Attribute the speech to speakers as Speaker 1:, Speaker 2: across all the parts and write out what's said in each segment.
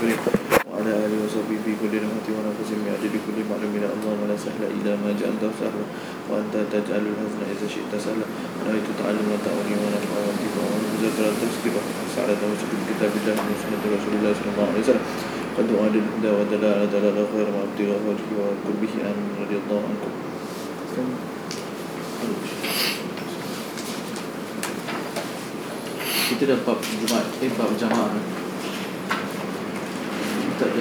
Speaker 1: الكريم وعلى آله وصحبه في كل لمحة ونفس بعدد كل معلوم إلى الله ولا سهل إلا ما جعلته سهلا وأنت تجعل الحزن إذا شئت سهلا ونهيت تعلم وتعوني ونفع وانتفع ونبذل فلا تسكب سعادة وشكر كتاب الله من سنة رسول الله صلى الله عليه وسلم قد وعد الهدى ودلالة دلالة خير ما ابتغاء وجهه وكل به آمين رضي الله عنكم kita dah bab Jumaat eh bab jamaah kita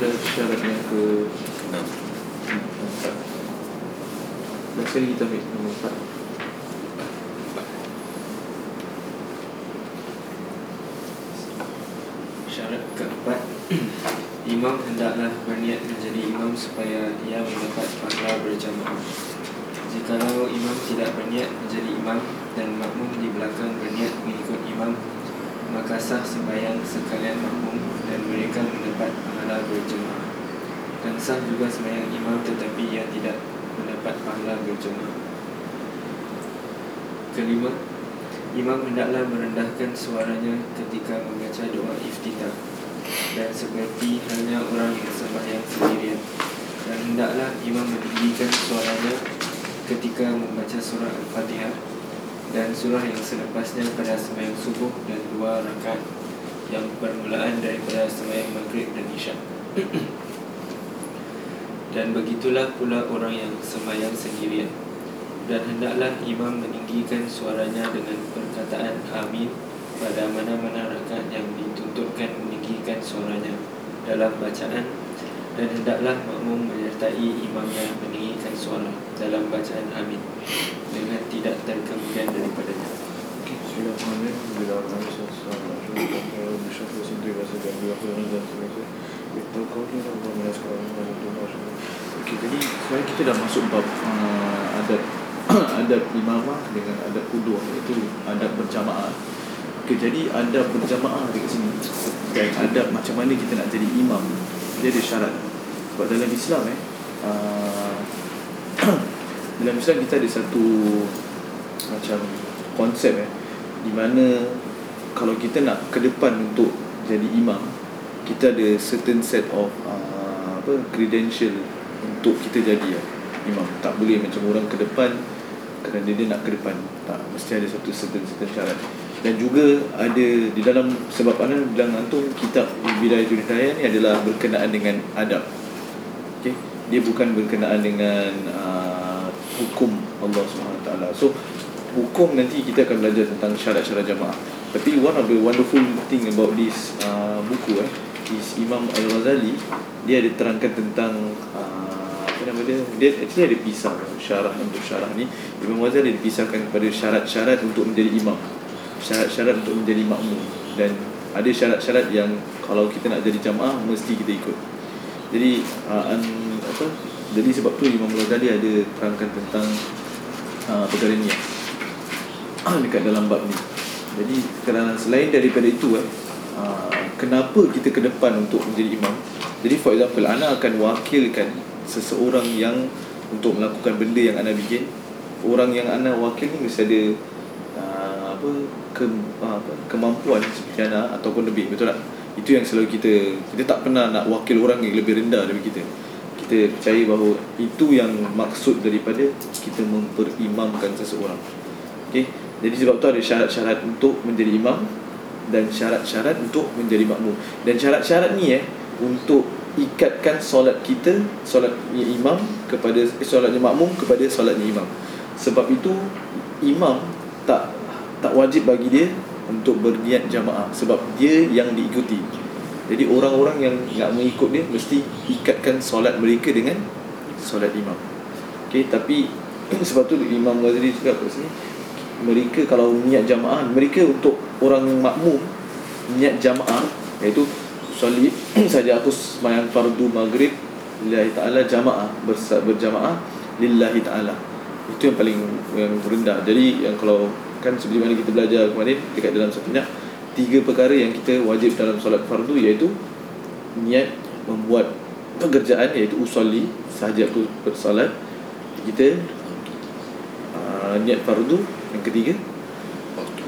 Speaker 1: dah syarat yang ke?
Speaker 2: Enam.
Speaker 1: empat dan sekali kita ambil nombor
Speaker 3: Syarat keempat Imam hendaklah berniat menjadi imam supaya ia mendapat pahala berjamaah Jikalau imam tidak berniat menjadi imam dan makmum di belakang berniat mengikut imam Maka sah sembahyang sekalian makmum dan mereka mendapat pahala berjamaah Dan sah juga sembahyang imam tetapi ia tidak mendapat pahala berjamaah Kelima, Imam hendaklah merendahkan suaranya ketika membaca doa iftitah. Dan seperti halnya orang yang sembahyang sendirian. Dan hendaklah imam meninggikan suaranya ketika membaca surah Al-Fatihah dan surah yang selepasnya pada sembahyang subuh dan dua rakaat yang permulaan daripada sembahyang maghrib dan isyak. Dan begitulah pula orang yang sembahyang sendirian. Dan hendaklah imam meninggikan suaranya dengan perkataan amin pada mana-mana rakaat yang dituntutkan meninggikan suaranya dalam bacaan. Dan hendaklah makmum menyertai imamnya meninggikan suara dalam bacaan amin dengan tidak terkemudian daripadanya.
Speaker 1: Okey, jadi sekarang kita dah masuk bab uh, adat adab imamah dengan adab kuduh itu adab berjamaah. Okey, jadi adab berjamaah dekat sini dan adab macam mana kita nak jadi imam. Dia ada syarat. Sebab dalam Islam eh uh, dalam Islam kita ada satu macam konsep eh di mana kalau kita nak ke depan untuk jadi imam kita ada certain set of uh, apa credential untuk kita jadi ya, imam. Tak boleh macam orang ke depan kerana dia nak ke depan. Tak mesti ada satu certain certain syarat. Dan juga ada di dalam sebab mana bilang antum kitab Bidayatul Hidayah ni adalah berkenaan dengan adab. Okey? Dia bukan berkenaan dengan uh, hukum Allah taala. So hukum nanti kita akan belajar tentang syarat-syarat jamaah. Tapi one of the wonderful thing about this uh, buku eh is Imam Al-Ghazali dia ada terangkan tentang uh, apa nama dia? Dia actually ada pisah syarah untuk syarah ni. Imam Ghazali ada pisahkan kepada syarat-syarat untuk menjadi imam. Syarat-syarat untuk menjadi makmum. Dan ada syarat-syarat yang kalau kita nak jadi jamaah mesti kita ikut. Jadi uh, an, apa jadi sebab tu Imam Ghazali ada terangkan tentang uh, perkara ni dekat dalam bab ni. Jadi kerana selain daripada itu eh, uh, kenapa kita ke depan untuk menjadi imam? Jadi for example ana akan wakilkan seseorang yang untuk melakukan benda yang ana bikin. Orang yang ana wakil ni mesti ada uh, apa ke uh, kemampuan seperti ana ataupun lebih betul tak? Itu yang selalu kita kita tak pernah nak wakil orang yang lebih rendah daripada kita kita percaya bahawa itu yang maksud daripada kita memperimamkan seseorang okey jadi sebab tu ada syarat-syarat untuk menjadi imam dan syarat-syarat untuk menjadi makmum. Dan syarat-syarat ni eh untuk ikatkan solat kita, solatnya imam kepada eh, solatnya makmum kepada solatnya imam. Sebab itu imam tak tak wajib bagi dia untuk berniat jamaah sebab dia yang diikuti. Jadi orang-orang yang nak mengikut dia mesti ikatkan solat mereka dengan solat imam. Okey, tapi sebab tu Imam Ghazali cakap kat sini mereka kalau niat jamaah mereka untuk orang makmum niat jamaah iaitu solat saja aku sembahyang fardu maghrib lillahi taala jamaah berjamaah lillahi taala itu yang paling yang rendah jadi yang kalau kan seperti mana kita belajar kemarin dekat dalam safinah tiga perkara yang kita wajib dalam solat fardu iaitu niat membuat pekerjaan iaitu usolli sahaja aku bersolat. Kita uh, niat fardu yang ketiga
Speaker 2: Waktu.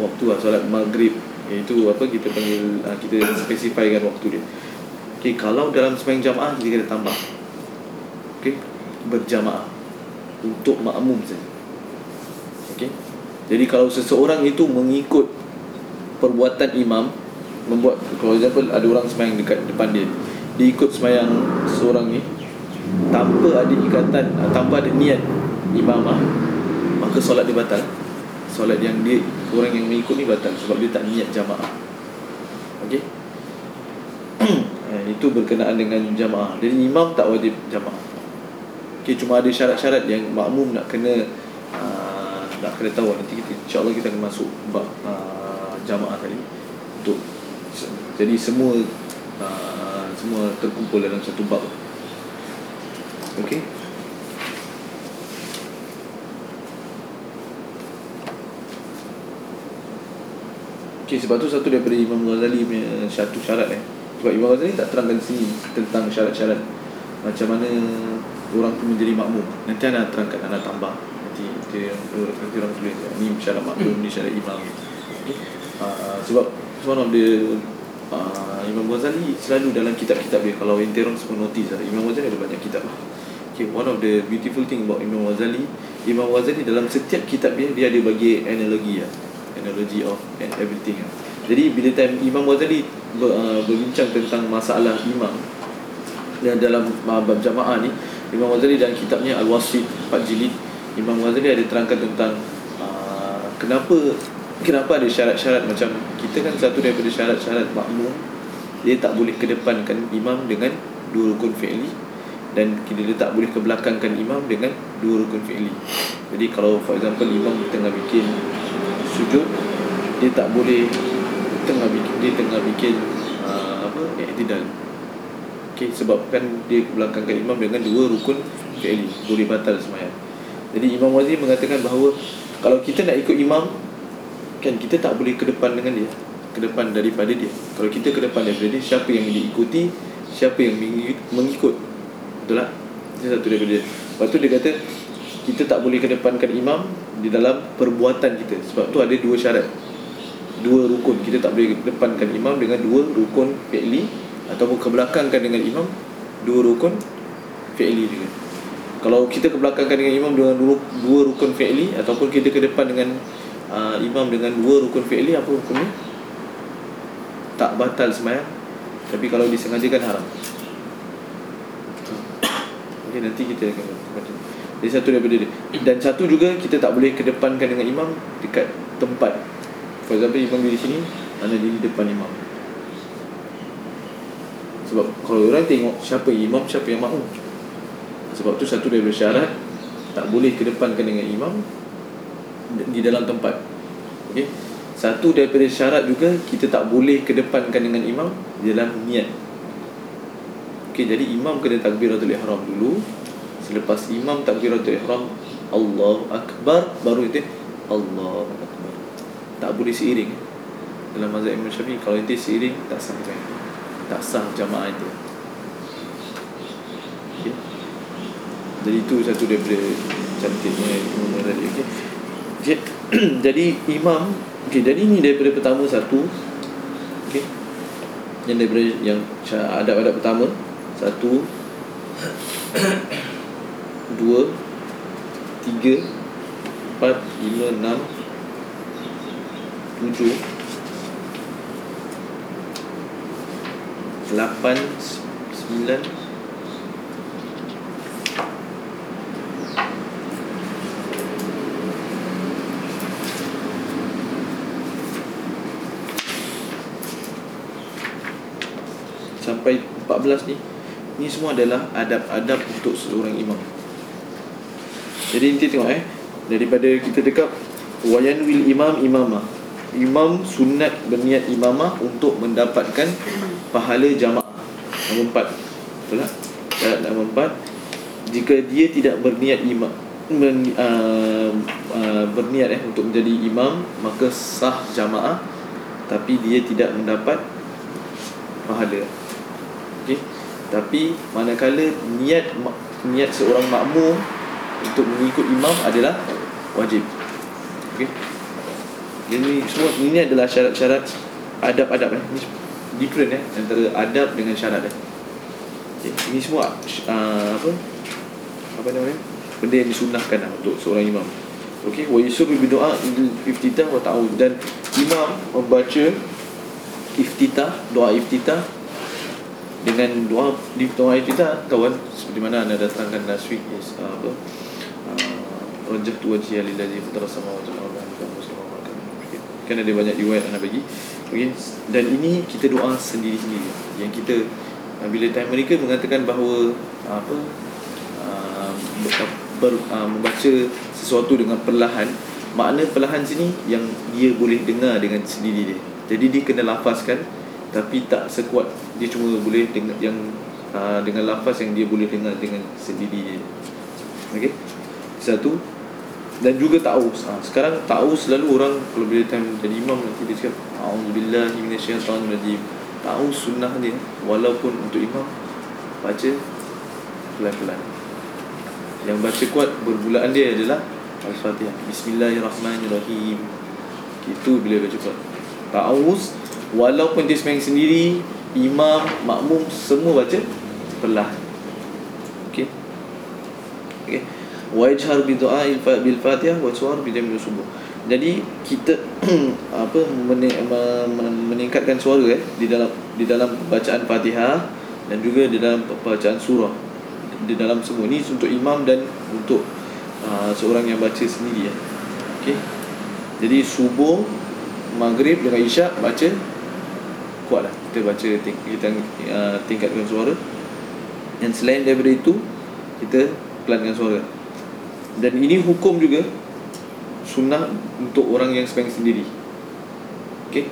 Speaker 1: waktu lah solat maghrib. Iaitu apa kita panggil uh, kita spesifikkan waktu dia. Okey kalau dalam sembahyang jamaah kita kena tambah. Okey berjamaah. Untuk makmum saja. Okey jadi kalau seseorang itu mengikut perbuatan imam membuat kalau example ada orang sembahyang dekat depan dia. Dia ikut sembahyang seorang ni tanpa ada ikatan tanpa ada niat imamah maka solat dia batal. Solat yang dia orang yang mengikut ni batal sebab dia tak niat jamaah. Okey? Eh, itu berkenaan dengan jamaah. Jadi imam tak wajib jamaah. Okey cuma ada syarat-syarat yang makmum nak kena uh, nak kena tahu. Nanti kita insyaallah kita akan masuk bab uh, jamaah tadi untuk jadi semua uh, semua terkumpul dalam satu bab okey Okey sebab tu satu daripada Imam Ghazali punya satu syarat eh. Sebab Imam Ghazali tak terangkan sini tentang syarat-syarat macam mana orang tu menjadi makmum. Nanti anda terangkan anda tambah. Nanti nanti, nanti orang tulis ni syarat makmum ni syarat imam. Okey. Uh, sebab one of the uh, Imam Ghazali selalu dalam kitab-kitab dia kalau ente orang semua notice lah. Imam Ghazali ada banyak kitab lah. Okay, one of the beautiful thing about Imam Ghazali Imam Ghazali dalam setiap kitab dia Dia ada bagi analogi lah Analogy of and everything lah Jadi bila time Imam Ghazali ber, uh, Berbincang tentang masalah imam Dan dalam bab jamaah ni Imam Ghazali dalam kitabnya Al-Wasit 4 jilid Imam Ghazali ada terangkan tentang uh, Kenapa Kenapa ada syarat-syarat macam Kita kan satu daripada syarat-syarat makmum Dia tak boleh kedepankan imam dengan Dua rukun fi'li dan kita tak boleh kebelakangkan imam dengan dua rukun fi'li. Jadi kalau for example imam tengah bikin sujud dia tak boleh tengah bikin dia tengah bikin uh, apa i'tidal. Okey sebabkan dia kebelakangkan imam dengan dua rukun fi'li boleh batal sembahyang. Jadi Imam Wazir mengatakan bahawa kalau kita nak ikut imam kan kita tak boleh ke depan dengan dia. Ke depan daripada dia. Kalau kita ke depan daripada dia siapa yang diikuti siapa yang mengikut. Betul tak? Itu satu daripada dia. Lepas tu dia kata Kita tak boleh kedepankan imam Di dalam perbuatan kita. Sebab tu ada dua syarat. Dua rukun. Kita tak boleh kedepankan imam Dengan dua rukun fi'li Ataupun kebelakangkan dengan imam Dua rukun fi'li juga. Kalau kita kebelakangkan dengan imam Dengan dua, rukun fi'li Ataupun kita ke depan dengan uh, Imam dengan dua rukun fi'li Apa rukunnya? Tak batal semayang Tapi kalau disengajakan haram Okay, nanti kita akan. Jadi satu daripada dia. Dan satu juga kita tak boleh kedepankan dengan imam dekat tempat. For example, imam di sini, anda di depan imam. Sebab kalau orang tengok siapa imam, siapa yang makmum. Sebab tu satu daripada syarat tak boleh kedepankan dengan imam di dalam tempat. Okey. Satu daripada syarat juga kita tak boleh kedepankan dengan imam di dalam niat Okey, jadi imam kena takbiratul ihram dulu. Selepas imam takbiratul ihram, Allahu akbar baru itu Allahu akbar. Tak boleh seiring. Dalam mazhab Imam Syafi'i kalau itu seiring tak sah kan. Tak sah jamaah itu. Okey. Jadi itu satu daripada cantiknya Imam Ghazali. Okay. jadi imam okey, jadi ini daripada pertama satu. Okey. Yang daripada yang adab-adab pertama satu. Dua. Tiga. Empat. Lima. Enam. Tujuh. Lapan. Sembilan Sampai 14 ni Ini semua adalah adab-adab untuk seorang imam. Jadi nanti tengok eh Daripada kita dekat Wayan wil imam imamah. Imam sunat berniat imamah Untuk mendapatkan pahala jamaah Nombor empat. Betul tak? Syarat nombor empat Jika dia tidak berniat imam men, uh, uh, Berniat eh untuk menjadi imam Maka sah jamaah Tapi dia tidak mendapat pahala Okey. Tapi manakala niat niat seorang makmum untuk mengikut imam adalah wajib. Okey. Jadi semua ini adalah syarat-syarat adab-adab eh. Ini different eh antara adab dengan syarat eh. Okay. ini semua uh, apa? Apa namanya benda yang disunahkan lah untuk seorang imam. Okey. Wa yusubu bi doa iftitah wa ta'awud. Dan imam membaca iftitah doa iftitah dengan doa di doa iftitah kawan seperti mana anda datangkan last week is uh, apa uh, rajah tu wajhi lillazi fatara samawati wal ardi kan ada banyak riwayat anda bagi. Okay. dan ini kita doa sendiri-sendiri yang kita uh, bila time mereka mengatakan bahawa uh, apa uh, ber, uh, membaca sesuatu dengan perlahan makna perlahan sini yang dia boleh dengar dengan sendiri dia. Jadi dia kena lafazkan tapi tak sekuat dia cuma boleh dengan yang uh, dengan lafaz yang dia boleh dengar dengan sendiri dia. Okey? Satu. Dan juga taus ha, sekarang taus selalu orang kalau bila time jadi imam nanti dia cakap auzubillahi minasyaitanirrajim. Taus sunnah dia walaupun untuk imam baca pelan-pelan. Yang baca kuat berbulaan dia adalah al-fatihah. Bismillahirrahmanirrahim. Itu bila baca kuat. Taus walaupun dia sendiri imam makmum semua baca perlahan okey. Okey. Wajhar bi du'a bil fatihah wa suar bi jamil subuh. Jadi kita apa meningkatkan suara eh di dalam di dalam bacaan fatihah dan juga di dalam bacaan surah. Di dalam semua. Ni untuk imam dan untuk uh, seorang yang baca sendiri eh. Okey. Jadi subuh maghrib dengan isyak baca kuatlah kita baca kita uh, tingkatkan suara dan selain daripada itu kita pelankan suara dan ini hukum juga sunnah untuk orang yang sembahyang sendiri. Okey.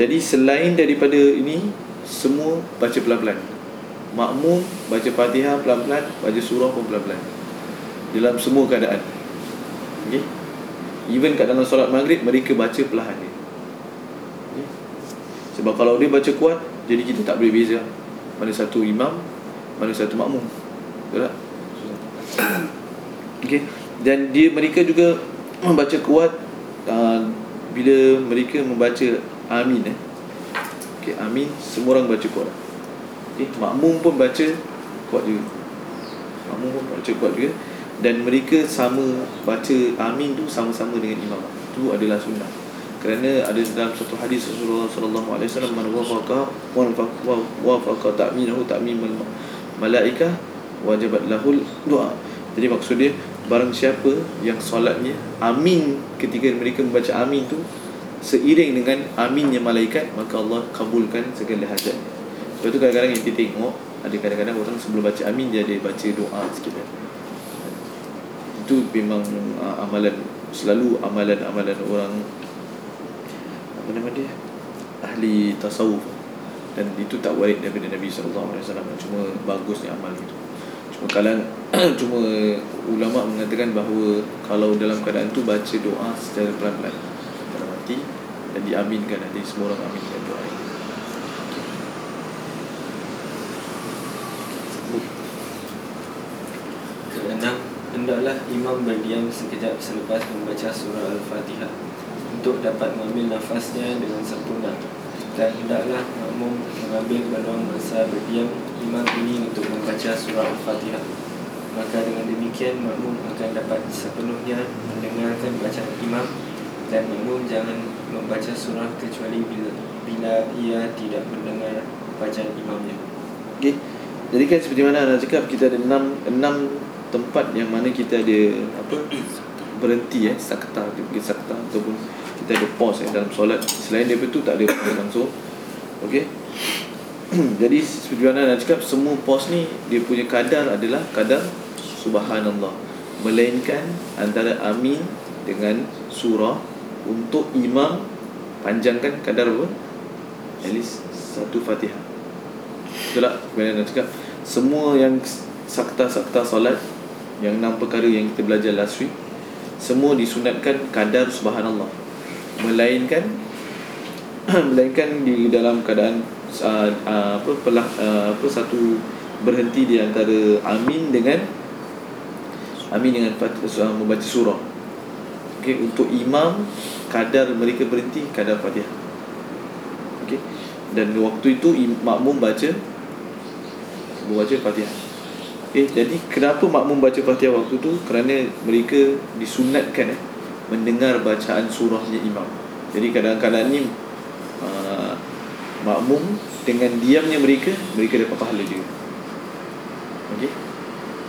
Speaker 1: Jadi selain daripada ini semua baca pelan-pelan. Makmum baca Fatihah pelan-pelan, baca surah pun pelan-pelan. Dalam semua keadaan. Okey. Even kat dalam solat maghrib mereka baca perlahan dia. Sebab kalau dia baca kuat, jadi kita tak boleh beza mana satu imam, mana satu makmum. Betul tak? Okey. Dan dia mereka juga membaca kuat uh, bila mereka membaca amin eh. Okey, amin semua orang baca kuat. Okey, makmum pun baca kuat juga. Makmum pun baca kuat juga dan mereka sama baca amin tu sama-sama dengan imam. Itu adalah sunnah. Kerana ada dalam satu hadis Rasulullah sallallahu alaihi wasallam man wafaqa wa wafaqa ta'minahu ta'mimul malaikah wajibat lahul doa. Jadi maksud dia Barang siapa yang solatnya Amin ketika mereka membaca amin tu Seiring dengan aminnya malaikat Maka Allah kabulkan segala hajat Sebab tu kadang-kadang yang kita tengok Ada kadang-kadang orang sebelum baca amin Dia ada baca doa sikit? Itu memang uh, amalan Selalu amalan-amalan orang Apa nama dia Ahli tasawuf. Dan itu tak warid daripada Nabi SAW Cuma bagusnya amal itu Bekalan cuma ulama mengatakan bahawa kalau dalam keadaan tu baca doa secara pelan-pelan. Dalam hati dan diaminkan nanti semua orang aminkan doa ini.
Speaker 3: Hendaklah imam berdiam sekejap selepas membaca surah Al-Fatihah untuk dapat mengambil nafasnya dengan sempurna dan hendaklah makmum mengambil peluang masa berdiam imam ini untuk membaca surah Al-Fatihah maka dengan demikian makmum akan dapat sepenuhnya mendengarkan bacaan imam dan makmum jangan membaca surah kecuali bila bila ia tidak mendengar bacaan imamnya.
Speaker 1: Okey. Jadi kan seperti mana anda cakap kita ada enam enam tempat yang mana kita ada apa berhenti eh sakta sakta ataupun kita ada pause eh, dalam solat. Selain daripada itu tak ada langsung. Okey? Jadi seperti mana nak cakap semua pause ni dia punya kadar adalah kadar subhanallah. Melainkan antara amin dengan surah untuk imam panjangkan kadar apa? At least satu fatihah tak? Kemudian nak cakap semua yang sakta-sakta solat yang enam perkara yang kita belajar last week semua disunatkan kadar subhanallah melainkan melainkan di dalam keadaan uh, uh, apa pelah uh, apa satu berhenti di antara amin dengan amin dengan uh, membaca surah Okey, untuk imam kadar mereka berhenti kadar Fatihah. Okey. Dan waktu itu makmum baca membaca Fatihah. Okey, jadi kenapa makmum baca Fatihah waktu tu? Kerana mereka disunatkan eh, mendengar bacaan surahnya imam. Jadi kadang-kadang ni uh, makmum dengan diamnya mereka mereka dapat pahala juga. Okey.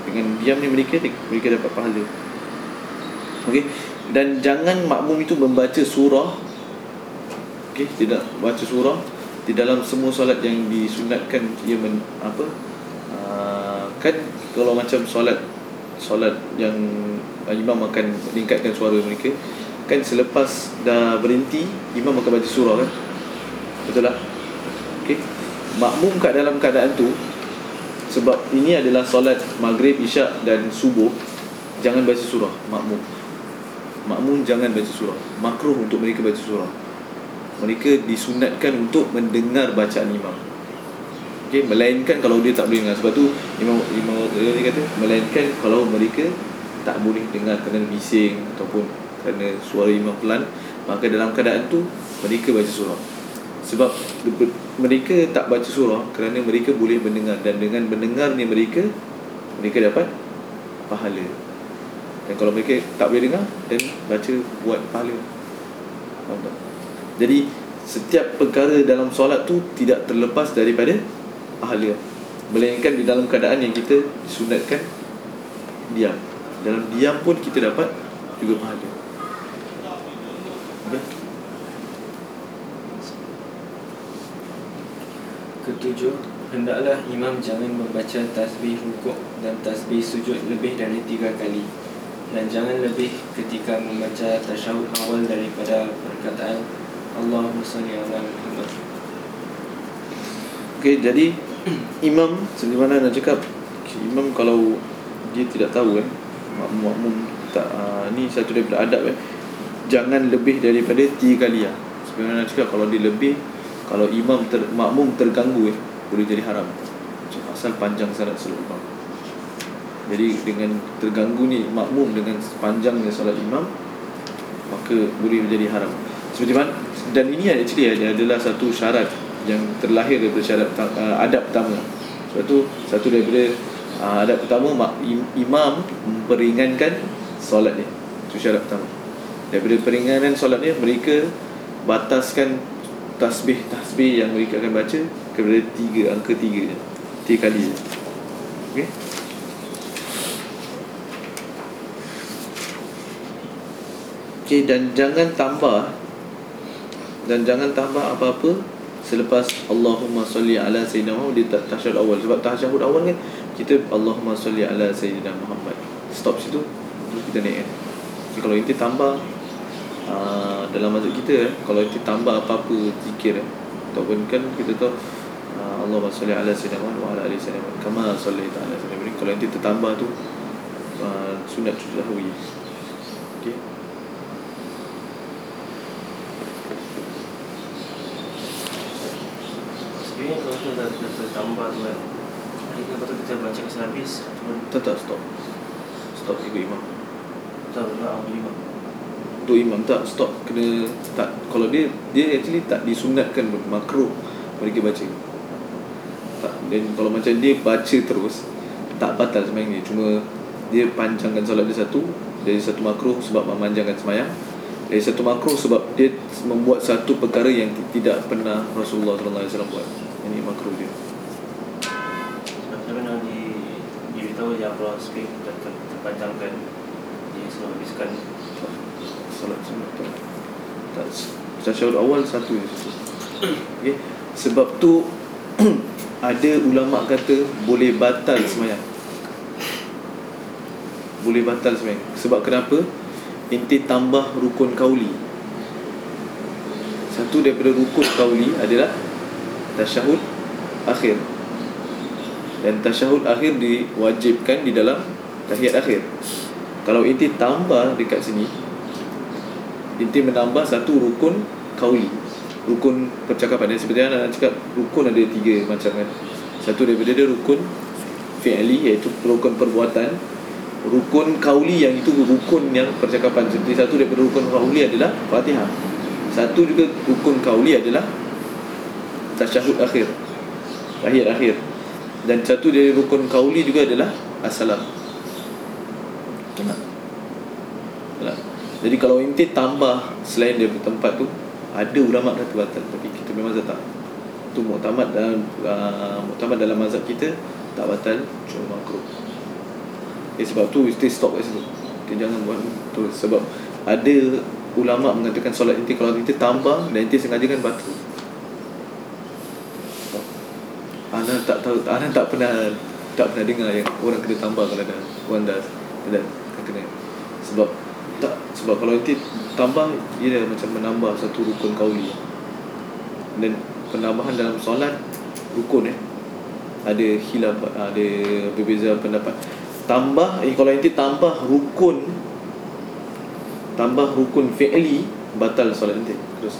Speaker 1: Dengan diamnya mereka mereka dapat pahala. Okey. Dan jangan makmum itu membaca surah Okey, tidak baca surah di dalam semua solat yang disunatkan ia men, apa? Uh, kan kalau macam solat solat yang imam akan meningkatkan suara mereka. Kan selepas dah berhenti imam akan baca surah kan? Betul tak? Okey. Makmum kat dalam keadaan tu sebab ini adalah solat maghrib isyak dan subuh jangan baca surah makmum. Makmum jangan baca surah. Makruh untuk mereka baca surah. Mereka disunatkan untuk mendengar bacaan imam. Okey melainkan kalau dia tak boleh dengar. Sebab tu imam imam dia kata melainkan kalau mereka tak boleh dengar kerana bising ataupun kerana suara imam pelan maka dalam keadaan tu mereka baca surah. Sebab mereka tak baca surah kerana mereka boleh mendengar dan dengan mendengarnya mereka mereka dapat pahala. Dan kalau mereka tak boleh dengar dan baca buat pahala. Faham tak? Jadi setiap perkara dalam solat tu tidak terlepas daripada pahala. Melainkan di dalam keadaan yang kita disunatkan diam Dalam diam pun kita dapat juga pahala okay?
Speaker 3: Ketujuh, hendaklah imam jangan membaca tasbih rukuk dan tasbih sujud lebih dari tiga kali dan jangan lebih ketika membaca tasyahud awal daripada perkataan Allahumma salli ala Muhammad.
Speaker 1: Okey, jadi imam sebagaimana nak cakap imam kalau dia tidak tahu kan makmum makmum tak uh, ni satu daripada adab eh. Jangan lebih daripada tiga kali sebagaimana nak cakap kalau dia lebih kalau imam ter, makmum terganggu eh boleh jadi haram. Asal panjang solat imam. Jadi dengan terganggu ni makmum dengan panjangnya solat imam maka boleh menjadi haram. Seperti mana? Dan ini actually ada adalah satu syarat yang terlahir daripada syarat uh, adab pertama. Sebab tu satu daripada uh, adab pertama mak, imam memperingankan solat dia. Itu syarat pertama. Daripada peringanan solat dia mereka bataskan tasbih-tasbih yang mereka akan baca kepada tiga angka tiga tiga kali je. Okay? Okay, dan jangan tambah dan jangan tambah apa-apa selepas Allahumma salli ala sayyidina Muhammad di tasyahud awal. Sebab tasyahud awal kan kita Allahumma salli ala sayyidina Muhammad. Stop situ kita naik kan jadi kalau inti tambah uh, dalam mazhab kita eh, kalau inti tambah apa-apa zikir eh, ataupun kan kita tahu uh, Allahumma salli ala sayyidina Muhammad wa ala ali sayyidina Muhammad kama salli ala sayyidina Muhammad. Kalau inti tertambah tu uh, sunat tahwi okey
Speaker 2: Sebenarnya kalau kita dah, tu kan. Adakah patut kita baca kesan habis
Speaker 1: tak tak stop. Stop ikut imam.
Speaker 2: Tak nak ambil lima
Speaker 1: untuk imam tak stop. Kena tak kalau dia dia actually tak disunatkan makruh. Mereka baca. Tak dan kalau macam dia baca terus tak batal dia cuma dia panjangkan solat dia satu dari satu makruh sebab memanjangkan sembahyang dari satu makruh sebab dia membuat satu perkara yang tidak pernah Rasulullah wasallam buat makruh dia.
Speaker 2: Sebab pernah di Diberitahu yang Allah speak Dan ter, terpanjangkan Dia selalu habiskan.
Speaker 1: Solat sunat tak tak tasyahud awal satu je okay. sebab tu ada ulama kata boleh batal sembahyang boleh batal sembahyang sebab kenapa? Inti tambah rukun kauli. Satu daripada rukun kauli adalah tasyahud akhir. Dan tasyahud akhir diwajibkan di dalam tahiyat akhir. Kalau inti tambah dekat sini Inti menambah satu rukun kauli. Rukun percakapan. Dan seperti yang nak cakap Rukun ada tiga macam kan. Satu daripada dia rukun Fi'li iaitu rukun perbuatan. Rukun kauli yang itu rukun yang percakapan. Seperti satu daripada rukun kauli adalah Fatihah. Satu juga rukun kauli adalah tasyahud akhir tahiyat akhir dan satu dari rukun kauli juga adalah assalam Nampak? Nampak? Jadi kalau inti tambah selain dari tempat tu ada ulama kata batal tapi kita memang tak tu muktamad dalam uh, muktamad dalam mazhab kita tak batal cuma makruh. Eh, sebab tu mesti stop kat situ. Kita jangan buat tu sebab ada ulama mengatakan solat inti kalau inti tambah dan inti sengaja kan batal. Ana tak tahu Ana tak pernah tak pernah dengar yang orang kena tambah kalau dah orang dah dah kena sebab tak sebab kalau nanti tambah ia dah macam menambah satu rukun kauli. Dan penambahan dalam solat rukun eh. Ada hilaf ada berbeza pendapat. Tambah eh, kalau nanti tambah rukun tambah rukun fi'li batal solat nanti terus.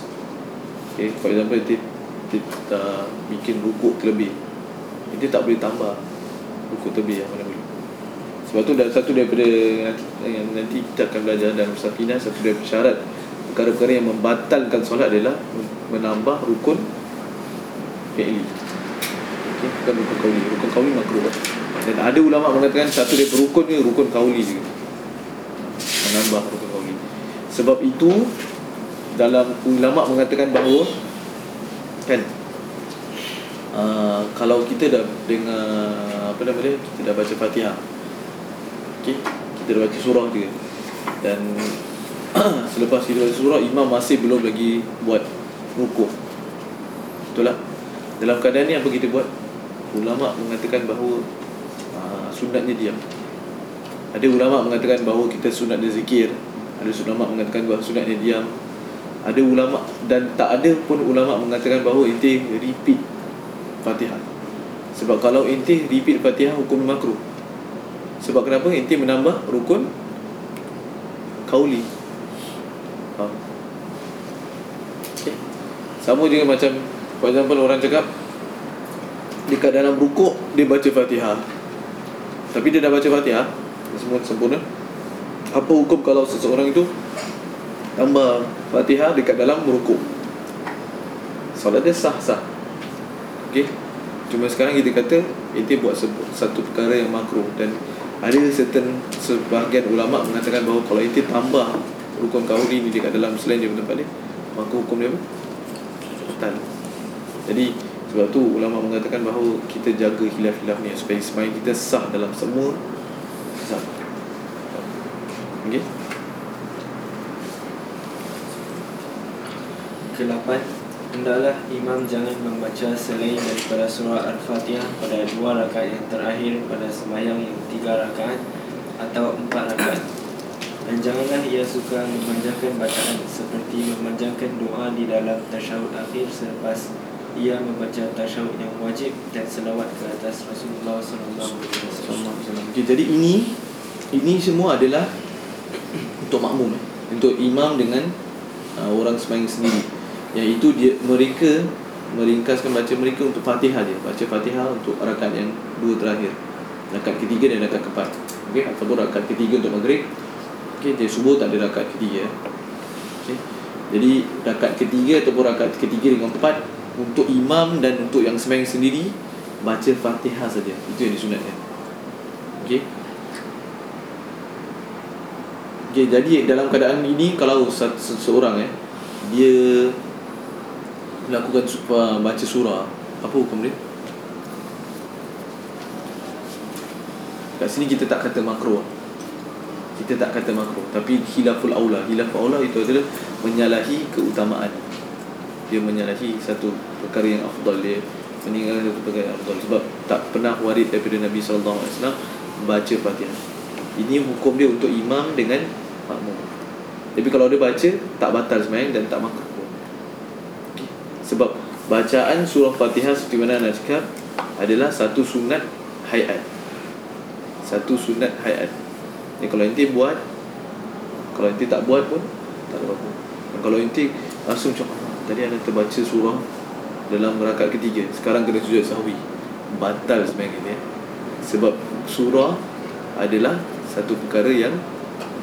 Speaker 1: Okay, for example nanti kita bikin rukuk terlebih nanti tak boleh tambah rukuk terlebih yang mana boleh. Sebab tu satu daripada yang nanti kita akan belajar dalam safinah satu daripada syarat perkara-perkara yang membatalkan solat adalah menambah rukun fi'li. Okay, bukan rukun kauli. Rukun kauli makruh. Dan ada ulama mengatakan satu daripada rukun ni rukun kauli juga. Menambah rukun kauli. Sebab itu dalam ulama mengatakan bahawa kan uh, kalau kita dah dengar apa nama dia kita dah baca Fatihah. Okey kita dah baca surah juga dan selepas kita baca surah imam masih belum lagi buat rukuk. Betul lah dalam keadaan ni apa kita buat? Ulama mengatakan bahawa uh, sunatnya diam. Ada ulama mengatakan bahawa kita sunat dia zikir. Ada ulama mengatakan bahawa sunatnya diam. Ada ulama dan tak ada pun ulama mengatakan bahawa inti repeat Fatihah. Sebab kalau inti repeat Fatihah hukum makruh. Sebab kenapa? Inti menambah rukun kauli. Ha. Okay. Sama juga macam for example orang cakap dekat dalam rukuk dia baca Fatihah. Tapi dia dah baca Fatihah, semua sempurna. Apa hukum kalau seseorang itu tambah Fatihah dekat dalam rukuk. Solat dia sah-sah. Okey. Cuma sekarang kita kata itu buat satu perkara yang makruh dan ada certain sebahagian ulama mengatakan bahawa kalau itu tambah rukun kauli ni dekat dalam selain dia tempat dia maka hukum dia apa? Batal. Jadi sebab tu ulama mengatakan bahawa kita jaga hilaf-hilaf ni supaya sembahyang kita sah dalam semua sah. Okey.
Speaker 3: Kelapan Hendaklah imam jangan membaca selain daripada surah Al-Fatihah pada dua rakaat yang terakhir pada sembahyang yang tiga rakaat atau empat rakaat dan janganlah ia suka memanjangkan bacaan seperti memanjangkan doa di dalam tasyahud akhir selepas ia membaca tasyahud yang wajib dan selawat ke atas Rasulullah.
Speaker 1: Okay, jadi ini ini semua adalah untuk makmum eh. untuk imam dengan uh, orang sembahyang sendiri iaitu dia mereka meringkaskan baca mereka untuk Fatihah dia. Baca Fatihah untuk rakaat yang dua terakhir. Rakaat ketiga dan rakaat keempat. Okey ataupun rakaat ketiga untuk maghrib. Okey dia subuh tak ada rakaat ketiga okey. Jadi rakaat ketiga ataupun rakaat ketiga dengan keempat untuk imam dan untuk yang sembahyang sendiri baca Fatihah saja. Itu yang disunatkan okey. Okay, jadi dalam keadaan ini kalau seseorang eh dia melakukan uh, baca surah apa hukum dia? Kat sini kita tak kata makruh. Kita tak kata makruh tapi khilaful aula. Khilaful aula itu adalah menyalahi keutamaan. Dia menyalahi satu perkara yang afdal dia meninggalkan satu perkara yang afdal. Sebab tak pernah warid daripada Nabi wasallam baca Fatihah ini hukum dia untuk imam dengan makmum. Tapi kalau dia baca tak batal sembahyang dan tak makruh. Sebab bacaan surah Fatihah seperti mana anda cakap adalah satu sunat hayat. Satu sunat hayat. Ni kalau nanti buat kalau nanti tak buat pun tak ada apa dan kalau nanti langsung cakap tadi anda terbaca surah dalam rakaat ketiga sekarang kena sujud sahwi. Batal sebenarnya ni sebab surah adalah satu perkara yang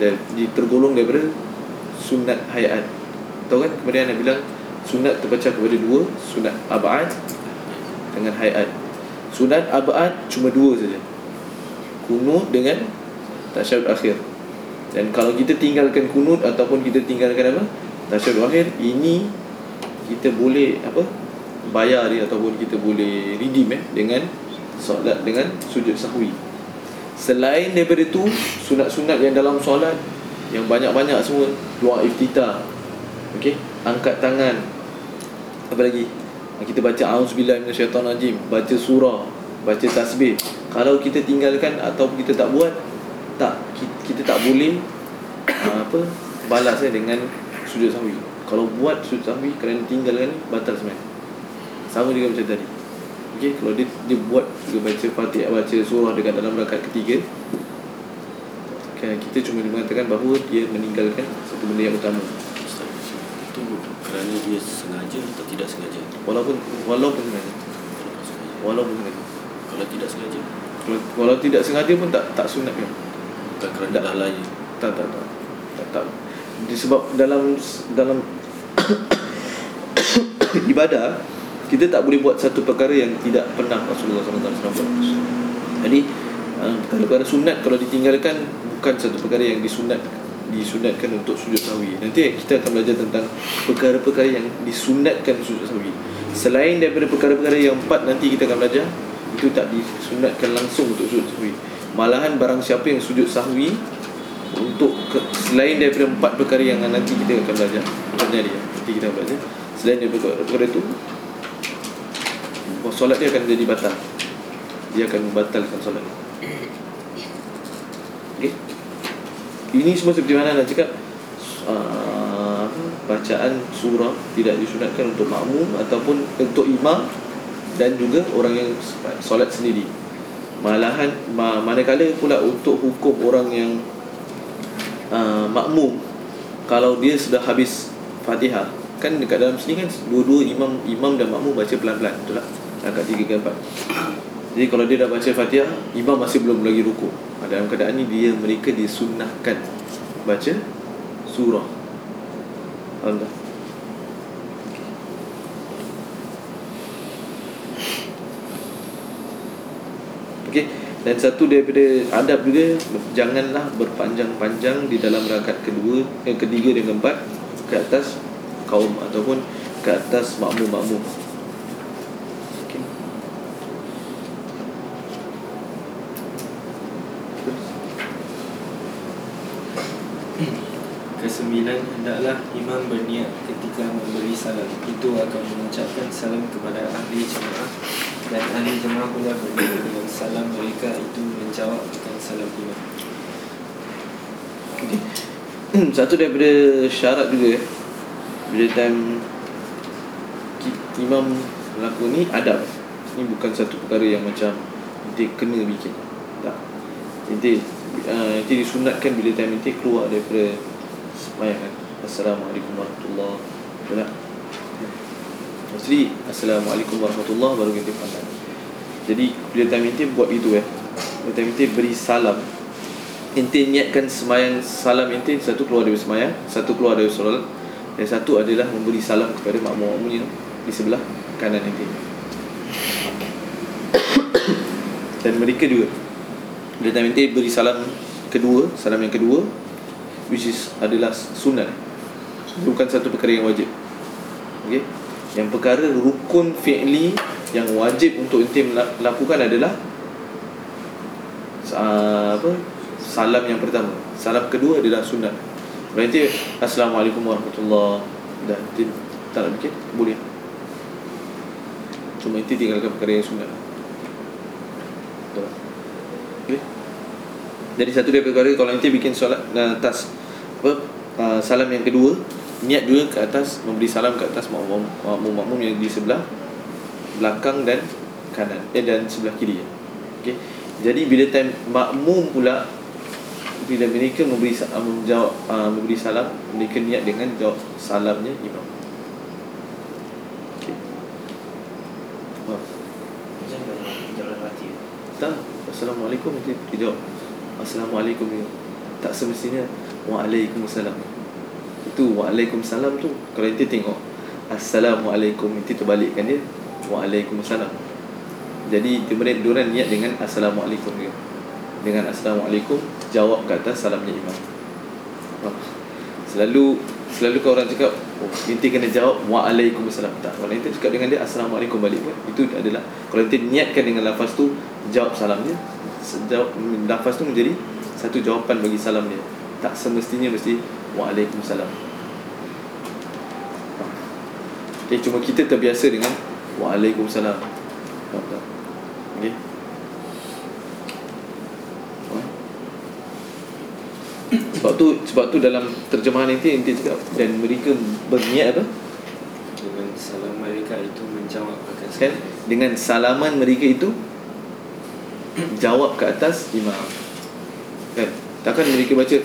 Speaker 1: dan tergolong daripada sunat hayat. Tahu kan? Kemudian Nabi bilang sunat terbaca kepada dua sunat abad dengan hayat. Sunat abad cuma dua saja. Kunut dengan tasyahud akhir. Dan kalau kita tinggalkan kunut ataupun kita tinggalkan apa? Tasyahud akhir ini kita boleh apa? Bayar dia ataupun kita boleh redeem eh dengan solat dengan sujud sahwi. Selain daripada itu sunat-sunat yang dalam solat yang banyak-banyak semua doa iftitah. Okey angkat tangan. Apa lagi? Kita baca auzubillahi minasyaitonirrajim baca surah baca tasbih. Kalau kita tinggalkan atau kita tak buat tak kita tak boleh apa balas eh, dengan sujud sahwi kalau buat sujud sahwi kerana tinggalkan batal sebenarnya. Sama juga macam tadi. Okey, kalau dia dia buat juga baca Fatihah baca surah dekat dalam rakaat ketiga kan kita cuma mengatakan bahawa dia meninggalkan satu benda yang utama
Speaker 4: itu kerana dia sengaja atau tidak sengaja?
Speaker 1: walaupun walaupun sengaja
Speaker 4: tak
Speaker 1: walaupun sengaja
Speaker 4: Kalau tidak sengaja,
Speaker 1: kalau, kalau tidak sengaja pun tak tak sunat kan
Speaker 4: bukan kerana
Speaker 1: Tak.
Speaker 4: lalai.
Speaker 1: tak tak tak tak, tak. disebab dalam dalam ibadah kita tak boleh buat satu perkara yang tidak pernah Rasulullah SAW buat. Jadi uh, perkara-perkara sunat kalau ditinggalkan bukan satu perkara yang disunat disunatkan untuk sujud sahwi. Nanti kita akan belajar tentang perkara-perkara yang disunatkan sujud sahwi. Selain daripada perkara-perkara yang empat nanti kita akan belajar itu tak disunatkan langsung untuk sujud sahwi. Malahan barang siapa yang sujud sahwi untuk ke, selain daripada empat perkara yang nanti kita akan belajar Contohnya dia Nanti kita akan belajar Selain daripada perkara, perkara itu Solat dia akan jadi batal Dia akan membatalkan solat Okay Ini semua seperti mana nak cakap? Uh, Bacaan surah Tidak disunatkan untuk makmum Ataupun untuk imam Dan juga orang yang solat sendiri. Malahan ma, Manakala pula untuk hukum orang yang uh, makmum kalau dia sudah habis Fatihah kan dekat dalam sini kan dua-dua imam imam dan makmum baca pelan-pelan betul tak? Angkat tiga ke empat jadi kalau dia dah baca Fatihah imam masih belum lagi rukuk Ah, dalam keadaan ni dia mereka disunnahkan baca surah tak Okey. Dan satu daripada adab juga janganlah berpanjang-panjang di dalam rakaat kedua, yang ketiga dan keempat ke atas kaum ataupun ke atas makmum-makmum. Okey.
Speaker 3: Kesembilan hendaklah imam berniat ketika memberi salam Itu akan mengucapkan salam kepada ahli jemaah Dan ahli jemaah pula berniat dengan salam mereka itu menjawab dengan salam imam
Speaker 1: Okey. Satu daripada syarat juga eh, bila time imam melakukan ni adab. Ini bukan satu perkara yang macam nanti kena bikin. Tak. Nanti uh, disunatkan bila time nanti keluar daripada semayang kan. Assalamualaikum warahmatullahi wabarakatuh. Mesti Assalamualaikum warahmatullahi baru kita pandang. Jadi bila time nanti buat itu eh. Bila time nanti beri salam Inti niatkan semayang salam inti Satu keluar dari semayang Satu keluar dari solat Dan satu adalah memberi salam kepada makmum yang Di sebelah kanan inti Dan mereka juga time inti beri salam kedua Salam yang kedua Which is adalah sunat Bukan satu perkara yang wajib. Okay Yang perkara rukun fi'li Yang wajib untuk inti melakukan adalah uh, apa? Salam yang pertama. Salam kedua adalah sunat berarti assalamualaikum warahmatullahi dan nanti tak nak bikin? Boleh. Cuma nanti tinggalkan perkara yang sunat okay. jadi satu dari perkara kalau nanti bikin solat uh, atas apa? Uh, salam yang kedua. Niat juga ke atas memberi salam ke atas makmum makmum yang di sebelah belakang dan kanan. Eh dan sebelah kiri okey. Jadi bila time makmum pula bila mereka memberi uh, menjawab uh, memberi salam mereka niat dengan jawab salamnya imam. Okey. Tak assalamualaikum nanti dijawab Assalamualaikum ya. Tak semestinya Waalaikumsalam. Itu Waalaikumsalam tu Kalau kita tengok Assalamualaikum Itu terbalikkan dia Waalaikumsalam. Jadi kemudian diorang niat dengan Assalamualaikum dia. Dengan Assalamualaikum Jawab ke atas salamnya imam? Selalu Selalu kalau orang cakap oh, Inti kena jawab Waalaikumsalam. Tak Kalau inti cakap dengan dia Assalamualaikum balik kan Itu adalah Kalau inti niatkan dengan lafaz tu Jawab salamnya Sejawab, Lafaz tu menjadi Satu jawapan bagi salam dia Tak semestinya mesti Waalaikumsalam? Okay, cuma kita terbiasa dengan Waalaikumsalam? Okay? Sebab tu sebab tu dalam terjemahan nanti nanti cakap dan mereka berniat apa?
Speaker 3: Dengan salam mereka itu menjawab akan
Speaker 1: Kan? Dengan salaman mereka itu jawab ke atas imam. Kan? Takkan mereka baca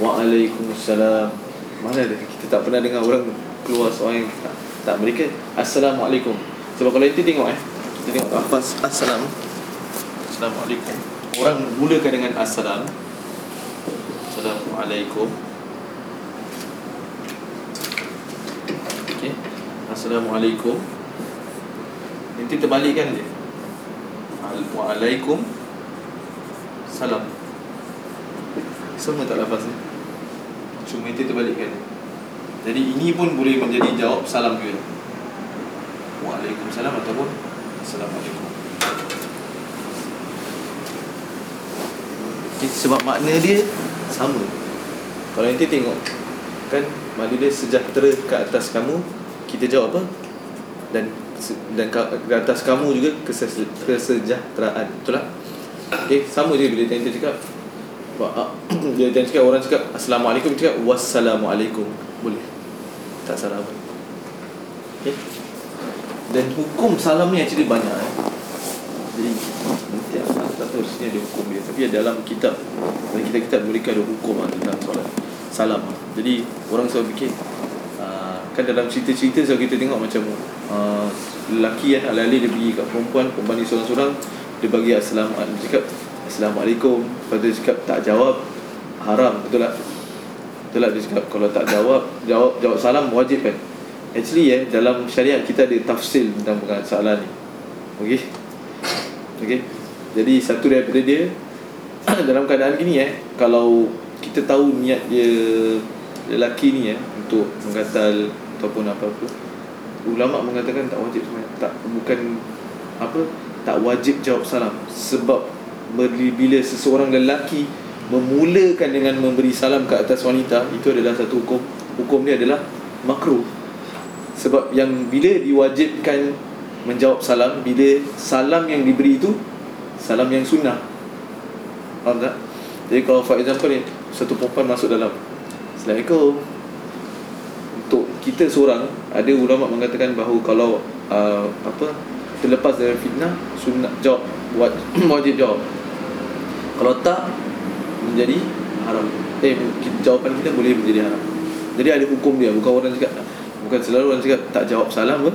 Speaker 1: Waalaikumsalam. Mana ada kita tak pernah dengar orang keluar soal yang tak, tak mereka Assalamualaikum. Sebab kalau kita tengok eh kita tengok lafaz assalam. Assalamualaikum. Orang mulakan dengan assalam. Assalamualaikum. Okey. Assalamualaikum. Nanti terbalikkan dia. Waalaikum salam. Sama tak lafaz ni? Cuma itu terbalikkan. Jadi ini pun boleh menjadi jawab salam juga. Waalaikumsalam ataupun Assalamualaikum. Okay, sebab makna dia sama. Kalau nanti tengok kan makna dia sejahtera ke atas kamu, kita jawab apa? Dan dan ke, atas kamu juga kese- kesejahteraan. Betul tak? Okey, sama je bila nanti cakap dia dia cakap orang cakap assalamualaikum. Cakap wassalamualaikum. Boleh. Tak salah apa. Okay. dan hukum salam ni actually banyak eh. jadi nanti aku tak tahu sini ada hukum dia. Tapi dalam kitab. Dalam kitab-kitab mereka ada hukum lah tentang solat salam. Jadi orang selalu fikir ah, kan dalam cerita-cerita selalu kita tengok macam uh, lelaki kan alih-alih dia pergi kat perempuan perempuan ni seorang-seorang dia bagi assalamualaikum. Dia cakap Assalamualaikum. Lepas tu dia cakap tak jawab Haram. Betul tak? Betul tak dia cakap Kalau tak jawab Jawab jawab salam wajib kan? Actually eh Dalam syariat kita ada tafsil Tentang soalan ni. Okay Okay Jadi satu daripada dia Dalam keadaan gini eh Kalau Kita tahu niat dia Lelaki ni eh Untuk menggatal Ataupun apa-apa Ulama mengatakan tak wajib sebenarnya. Tak Bukan Apa Tak wajib jawab salam. Sebab bila seseorang lelaki memulakan dengan memberi salam ke atas wanita itu adalah satu hukum. Hukum dia adalah makruh. Sebab yang bila diwajibkan menjawab salam bila salam yang diberi itu salam yang sunnah. Faham tak? Jadi kalau for example ni satu perempuan masuk dalam Assalamualaikum. Untuk kita seorang ada ulama mengatakan bahawa kalau uh, apa terlepas dari fitnah sunnah jawab wajib jawab kalau tak menjadi haram. Eh jawapan kita boleh menjadi haram. Jadi ada hukum dia. Bukan orang cakap bukan selalu orang cakap tak jawab salam pun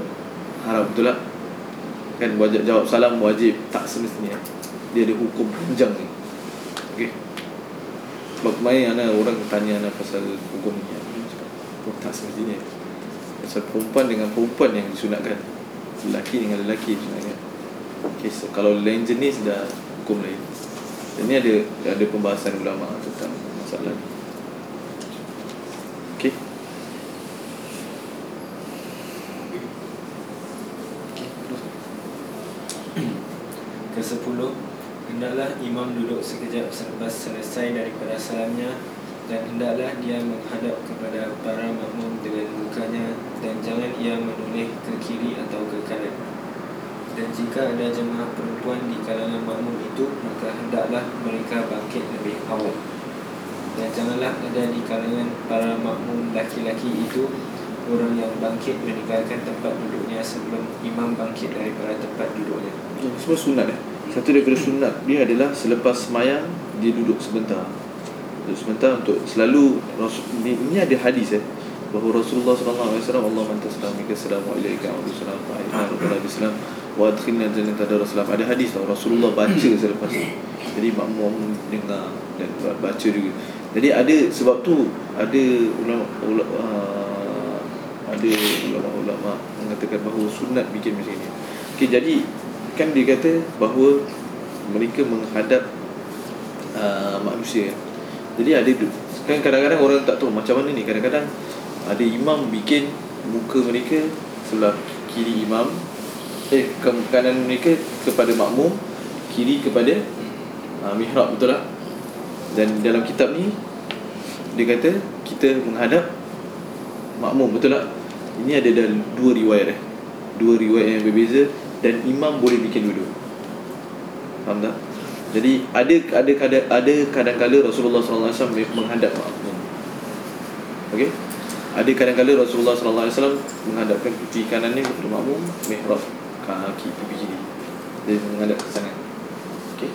Speaker 1: haram. Betul tak? Kan wajib jawab salam wajib tak semestinya. Dia ada hukum panjang ni. Okey. Sebab kemarin ana orang tanya ana pasal hukum ni. Oh, tak semestinya. Pasal perempuan dengan perempuan yang disunatkan. Lelaki dengan lelaki disunatkan. Okay, so kalau lain jenis dah hukum lain ini ada ada pembahasan ulama tentang masalah ni. Okey.
Speaker 3: Kesepuluh Hendaklah imam duduk sekejap selepas selesai daripada salamnya Dan hendaklah dia menghadap kepada para makmum dengan mukanya Dan jangan ia menoleh ke kiri atau ke kanan Dan jika ada jemaah perempuan di kalangan makmum itu Maka hendaklah mereka bangkit lebih awal Dan janganlah ada di kalangan para makmum laki-laki itu Orang yang bangkit meninggalkan tempat duduknya sebelum imam bangkit daripada tempat duduknya
Speaker 1: Semua sunat eh. Satu daripada sunat dia adalah selepas semayang dia duduk sebentar. Duduk sebentar untuk selalu ini, ini ada hadis eh bahawa Rasulullah wasallam Allah taslam minka salamu alayka wa adkhilna jannata salam ada hadis tau Rasulullah baca selepas tu. Jadi makmum dengar dan ba- baca juga. Jadi ada sebab tu ada ulama, ulama uh, ada ulama-ulama mengatakan bahawa sunat bikin macam ni. Okay, jadi kan dia kata bahawa mereka menghadap uh, manusia. Jadi ada kan kadang-kadang orang tak tahu macam mana ni. Kadang-kadang ada imam bikin muka mereka sebelah kiri imam eh ke kanan mereka kepada makmum kiri kepada uh, mihrab betul tak? Dan dalam kitab ni dia kata kita menghadap makmum betul tak? Ini ada dalam dua riwayat eh. Dua riwayat yang berbeza dan imam boleh bikin dua-dua. Faham tak? Jadi ada ada ada ada kadang-kala Rasulullah wasallam menghadap makmum. Okey? Ada kadang-kala Rasulullah wasallam menghadapkan pipi kanannya kepada makmum mihrab kaki pipi kiri dia menghadap ke sana. Okey.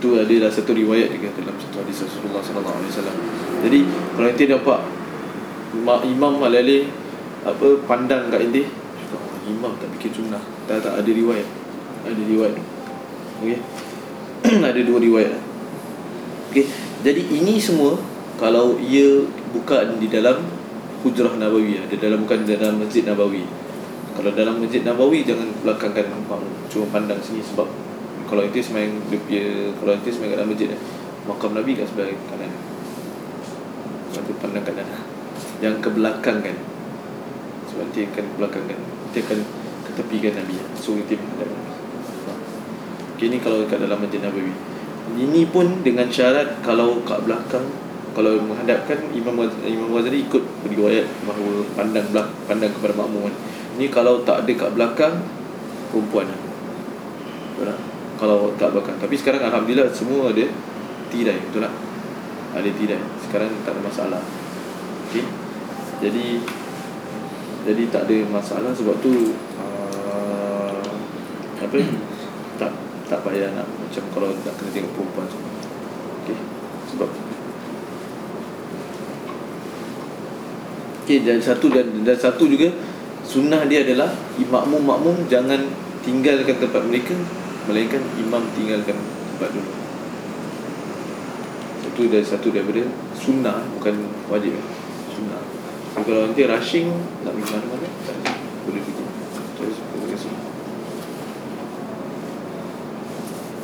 Speaker 1: Itu adalah satu riwayat juga dalam satu hadis Rasulullah sallallahu alaihi wasallam. Jadi kalau nanti mak imam malale apa pandang kat inti oh, imam tak bikin sunnah. Tak tak ada riwayat. Ada riwayat. Okey. Ada dua riwayat. Okey. Jadi ini semua kalau ia bukan di dalam hujrah nabawi di dalam bukan di dalam masjid nabawi kalau dalam masjid nabawi jangan belakangkan makmum cuma pandang sini sebab kalau itu semayang dia kalau itu semayang kat dalam masjid makam nabi kat sebelah kanan. Nanti pandang kanan. Yang ke belakang kan. Sebab nanti akan belakang kan nanti akan ketepikan nabi. So nanti menghadap nabi Okay, ni kalau kat dalam Masjid Nabawi. Ini pun dengan syarat kalau kat belakang kalau menghadapkan Imam Imam Ghazali ikut riwayat bahawa pandang belak pandang kepada makmum kan. Ni kalau tak ada kat belakang perempuan lah. Betul tak? Kalau kat belakang. Tapi sekarang alhamdulillah semua ada tirai, betul tak? Ada tirai. Sekarang tak ada masalah. Okey. Jadi jadi tak ada masalah sebab tu uh, apa tak tak payah nak macam kalau nak kena tengok perempuan semua. Okey. Sebab Okey dan satu dan dan satu juga sunnah dia adalah makmum-makmum jangan tinggalkan tempat mereka melainkan imam tinggalkan tempat dulu. Itu dari satu daripada sunnah bukan wajib. Sunnah. So, kalau nanti rushing nak pergi mana-mana boleh pergi. Terus pergi sunnah.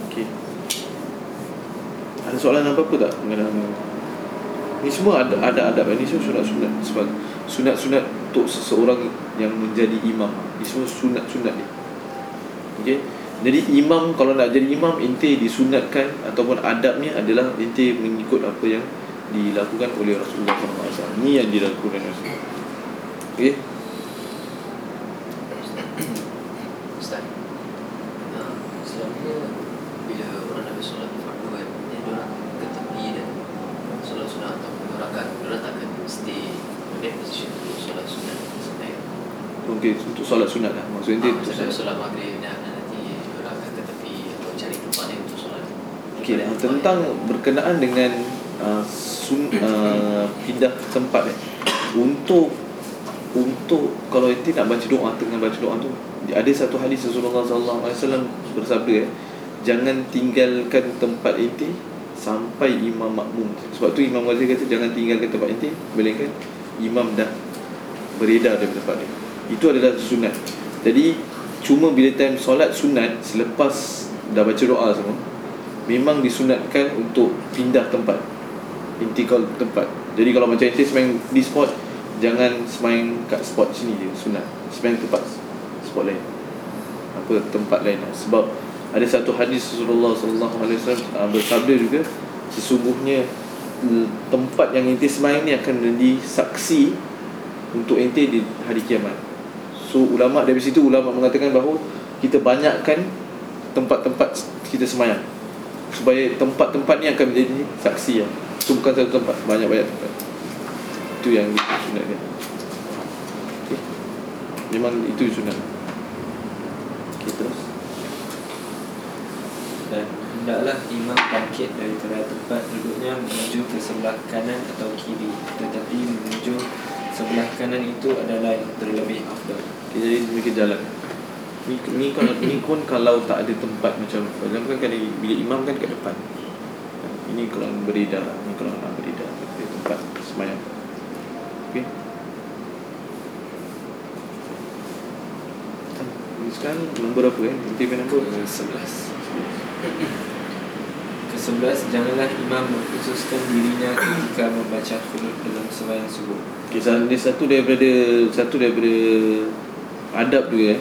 Speaker 1: Okey. Ada soalan apa-apa tak mengenai Ni semua ada ada adab ni semua sunat-sunat sebab sunat-sunat untuk seseorang yang menjadi imam. Ni semua sunat-sunat ni. Okey. Jadi imam kalau nak jadi imam inti disunatkan ataupun adabnya adalah inti mengikut apa yang dilakukan oleh Rasulullah SAW. Ni yang dilakukan Rasulullah. Okey.
Speaker 5: Ustaz uh, Selalunya Bila orang nak solat fardu kan Dia orang ke tepi dan Solat sunat atau orang kan Orang takkan stay In that position untuk solat sunat Sebenarnya
Speaker 1: Okey untuk solat sunat lah. Maksudnya dia
Speaker 5: Ah, Misalnya solat maghrib dan nanti Orang akan ke tepi Atau cari tempat lain untuk solat
Speaker 1: Okey, tentang berkenaan dengan uh, sun, uh, pindah tempat eh. Untuk untuk kalau ente nak baca doa tengah baca doa tu ada satu hadis Rasulullah wasallam bersabda eh, jangan tinggalkan tempat ente sampai imam makmum. Sebab tu Imam Ghazali kata jangan tinggalkan tempat ente melainkan imam dah beredar dari tempat dia. Itu adalah sunat. Jadi cuma bila time solat sunat selepas dah baca doa semua memang disunatkan untuk pindah tempat. Intikal tempat. Jadi kalau macam ente semayang di spot jangan semayang kat spot sini je sunat. Semayang tempat spot lain. Apa tempat lain. Lah. sebab ada satu hadis Rasulullah wasallam ah, bersabda juga sesungguhnya mm, tempat yang ente semayang ni akan menjadi saksi untuk ente di hari kiamat so ulama dari situ ulama mengatakan bahawa kita banyakkan tempat-tempat kita semayang supaya tempat-tempat ni akan menjadi saksi lah. Itu bukan satu tempat, banyak-banyak tempat. Itu yang sunat dia. Okay. Memang itu sunat. Okay, terus.
Speaker 3: dan hendaklah imam bangkit daripada tempat duduknya menuju ke sebelah kanan atau kiri tetapi menuju sebelah kanan itu adalah yang terlebih afdal
Speaker 1: jadi mereka jalan. Ni, ni kalau ni pun kalau tak ada tempat macam macam kan kali bila imam kan kat depan. Ini kalau beredar Ini kalau nak beredar Di tempat semayang Okey Sekarang nombor apa eh? Nanti nombor
Speaker 3: Ke-11 Ke-11 Janganlah imam mengkhususkan dirinya ketika membaca kunut dalam sembahyang subuh
Speaker 1: Kisah ni satu daripada Satu daripada Adab juga eh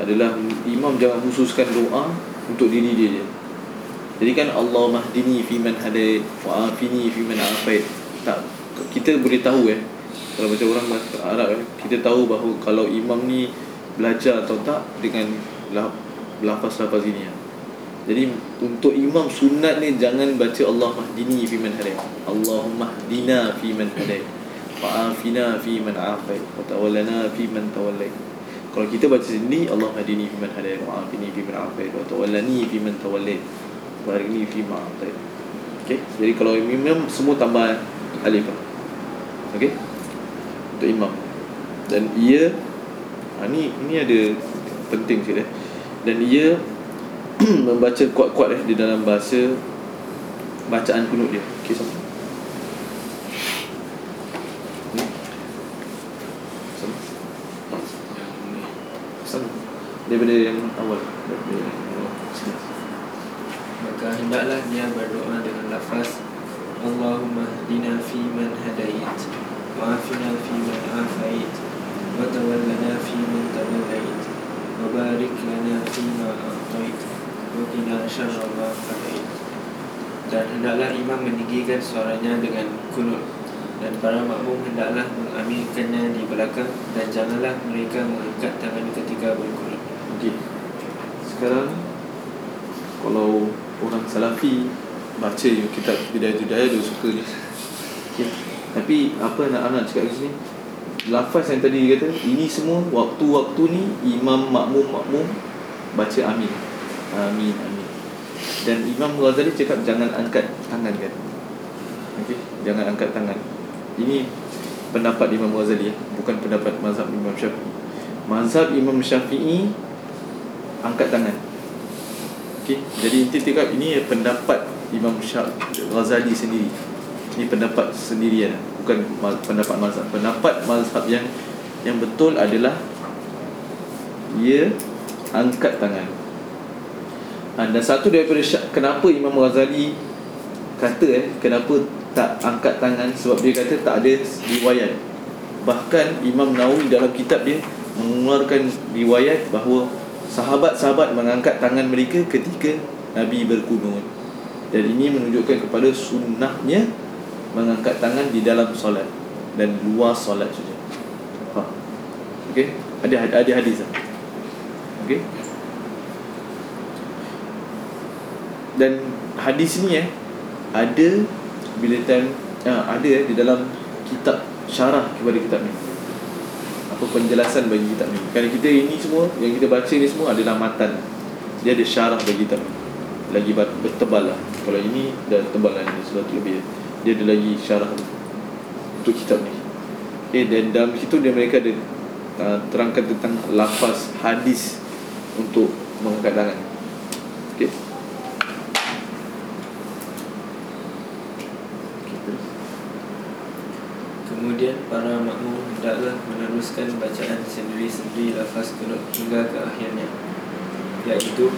Speaker 1: Adalah Imam jangan khususkan doa Untuk diri dia je Jadi kan Allah mahdini fi man hadait Wa afini fi man afait Tak Kita boleh tahu eh Kalau macam orang Arab eh Kita tahu bahawa Kalau imam ni Belajar atau tak Dengan la- Lafaz-lafaz ini eh. Jadi untuk imam sunat ni jangan baca Allah mahdini fi man hadait. Allahumma hdina fi man hadait. Wa'afina fi man afait wa tawallana fi man tawallait. Kalau kita baca sendiri Allah hadini fi man hadait wa afini fi man afait wa tawallani fi man tawallait. Barini fi ma atait. Okey. Jadi kalau imam semua tambah alif. Okey. Untuk imam. Dan ia ha, ni ini ada penting sikit eh. Dan ia membaca kuat-kuat eh di dalam bahasa bacaan kunut dia. Okey sama. Hmm. Sama. Sama. Daripada yang awal. Daripada yang.
Speaker 3: Maka hendaklah dia berdoa dengan lafaz Allahumma hdina fi man hadait Wa afina fi man afait Wa tawallana fi man tawallait Wa barik lana fi ma a'tait Wa qina syarra qadait Dan hendaklah imam meninggikan suaranya dengan kunut Dan para makmum hendaklah mengaminkannya di belakang Dan janganlah mereka mengangkat tangan ketika berkunut
Speaker 1: Okey. Sekarang kalau orang salafi baca je kitab Bidayah dia suka je. Okey. Tapi apa nak anak cakap kat sini? Lafaz yang tadi dia kata, ini semua waktu-waktu ni imam makmum-makmum baca amin. Amin amin. Dan Imam Ghazali cakap jangan angkat tangan kan. Okey, jangan angkat tangan. Ini pendapat Imam Ghazali ya, bukan pendapat mazhab Imam Syafi'i. Mazhab Imam Syafi'i angkat tangan. Okey, jadi inti cakap ini pendapat Imam Syaf Ghazali sendiri. Ini pendapat sendirian, bukan pendapat mazhab. Pendapat mazhab yang yang betul adalah ia angkat tangan. Ha, dan satu daripada syak, kenapa Imam Ghazali kata eh kenapa tak angkat tangan sebab dia kata tak ada riwayat. Bahkan Imam Nawawi dalam kitab dia mengeluarkan riwayat bahawa sahabat-sahabat mengangkat tangan mereka ketika Nabi berkunut. Dan ini menunjukkan kepada sunnahnya mengangkat tangan di dalam solat dan luar solat saja. Ha. Okey? Ada ada hadis tak? Okey? Dan hadis ni eh ada bila time ah, ada eh di dalam kitab syarah kepada kitab ni. Apa penjelasan bagi kitab ni? Kerana kita ini semua yang kita baca ni semua adalah matan. Dia ada syarah bagi kitab. Lagi bertebal lah. Kalau ini dah tebal lah ni sebab tu lebih. Dia ada lagi syarah untuk kitab ni. Okay, dan dalam situ dia mereka ada uh, terangkan tentang lafaz hadis untuk mengangkat tangan. Terus.
Speaker 3: Kemudian para makmum hendaklah meneruskan bacaan sendiri-sendiri lafaz kunut hingga ke akhirnya iaitu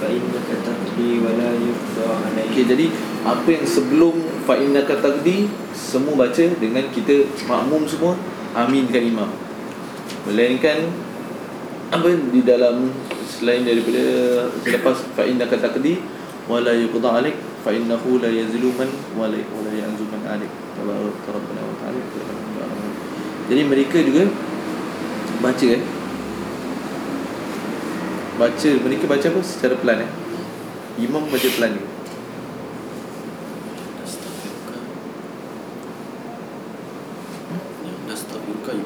Speaker 3: fa innaka taqdi wa la yuqda alayka
Speaker 1: jadi apa yang sebelum fa innaka taqdi semua baca dengan kita makmum semua aminkan imam. Melainkan apa di dalam selain daripada selepas fa innaka taqdi wa la yuqda alik fa innahu la yazlu man wa la man. Tabaraka rabbana wa ta'ala. Jadi mereka juga baca eh? Baca mereka baca apa? Secara pelan eh? Imam baca pelan juga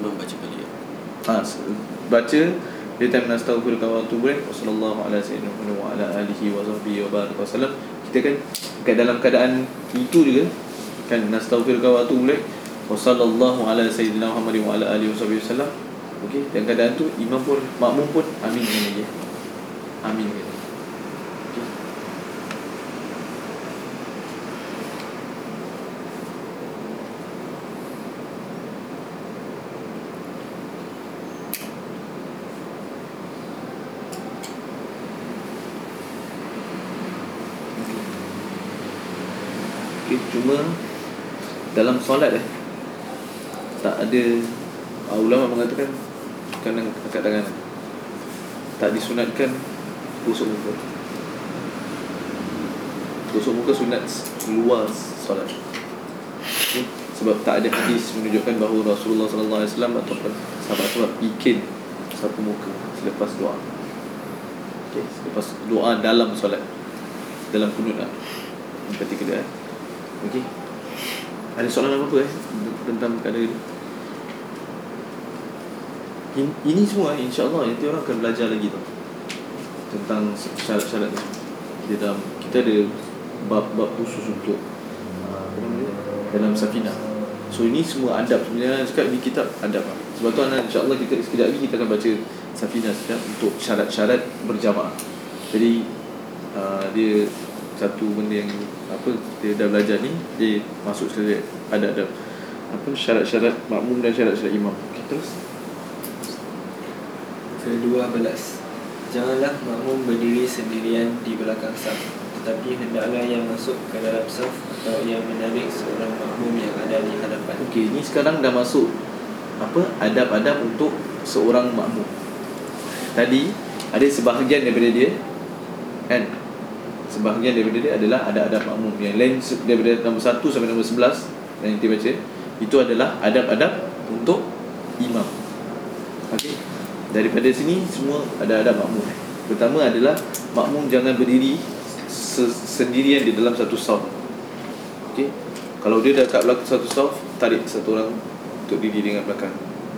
Speaker 4: imam baca ya.
Speaker 1: ha, baca dia time nastaghfiruka wa atubu ilaik wa sallallahu ala sayyidina Muhammad wa ala alihi wa sahbihi wa baraka wasallam kita kan kat dalam keadaan itu juga kan nastaghfiruka wa atubu ilaik Wassallallahu ala sayyidina Muhammad wa ala alihi wasallam. Okey, yang keadaan tu imam pun makmum pun amin dengan dia. Amin. Okay, cuma dalam solat eh ada uh, ulama mengatakan kanan angkat tangan. Tak disunatkan busuk muka. Busuk muka sunat luar solat. Sebab tak ada hadis menunjukkan bahawa Rasulullah sallallahu alaihi wasallam ataupun sahabat-sahabat bikin sapu muka selepas doa. Okay? selepas doa dalam solat. Dalam kunut lah. Ketika dia okey. Ada soalan apa-apa eh? Tentang perkara ini In- ini semua insya-Allah nanti orang akan belajar lagi tau tentang syarat-syarat di dalam kita ada bab-bab khusus untuk uh, dalam safina so ini semua adab. Sebenarnya cakap di kitab adab lah. sebab tu insya-Allah kita sekejap lagi kita akan baca safina sekejap untuk syarat-syarat berjamaah. Jadi uh, dia satu benda yang apa dia dah belajar ni dia masuk sekali adab-adab. Apa syarat-syarat makmum dan syarat-syarat imam. Okay, terus
Speaker 3: Kedua belas Janganlah makmum berdiri sendirian di belakang saf Tetapi hendaklah yang masuk ke dalam saf Atau yang menarik seorang makmum yang ada di hadapan
Speaker 1: Okey, ni sekarang dah masuk apa adab-adab untuk seorang makmum. Tadi ada sebahagian daripada dia kan sebahagian daripada dia adalah adab-adab makmum yang lain daripada nombor 1 sampai nombor 11 yang kita baca itu adalah adab-adab untuk imam. Okey. Daripada sini semua ada adab makmum. Pertama adalah makmum jangan berdiri se- sendirian di dalam satu saf. Okey. Kalau dia dah kat belakang satu saf, tarik satu orang untuk diri dengan belakang.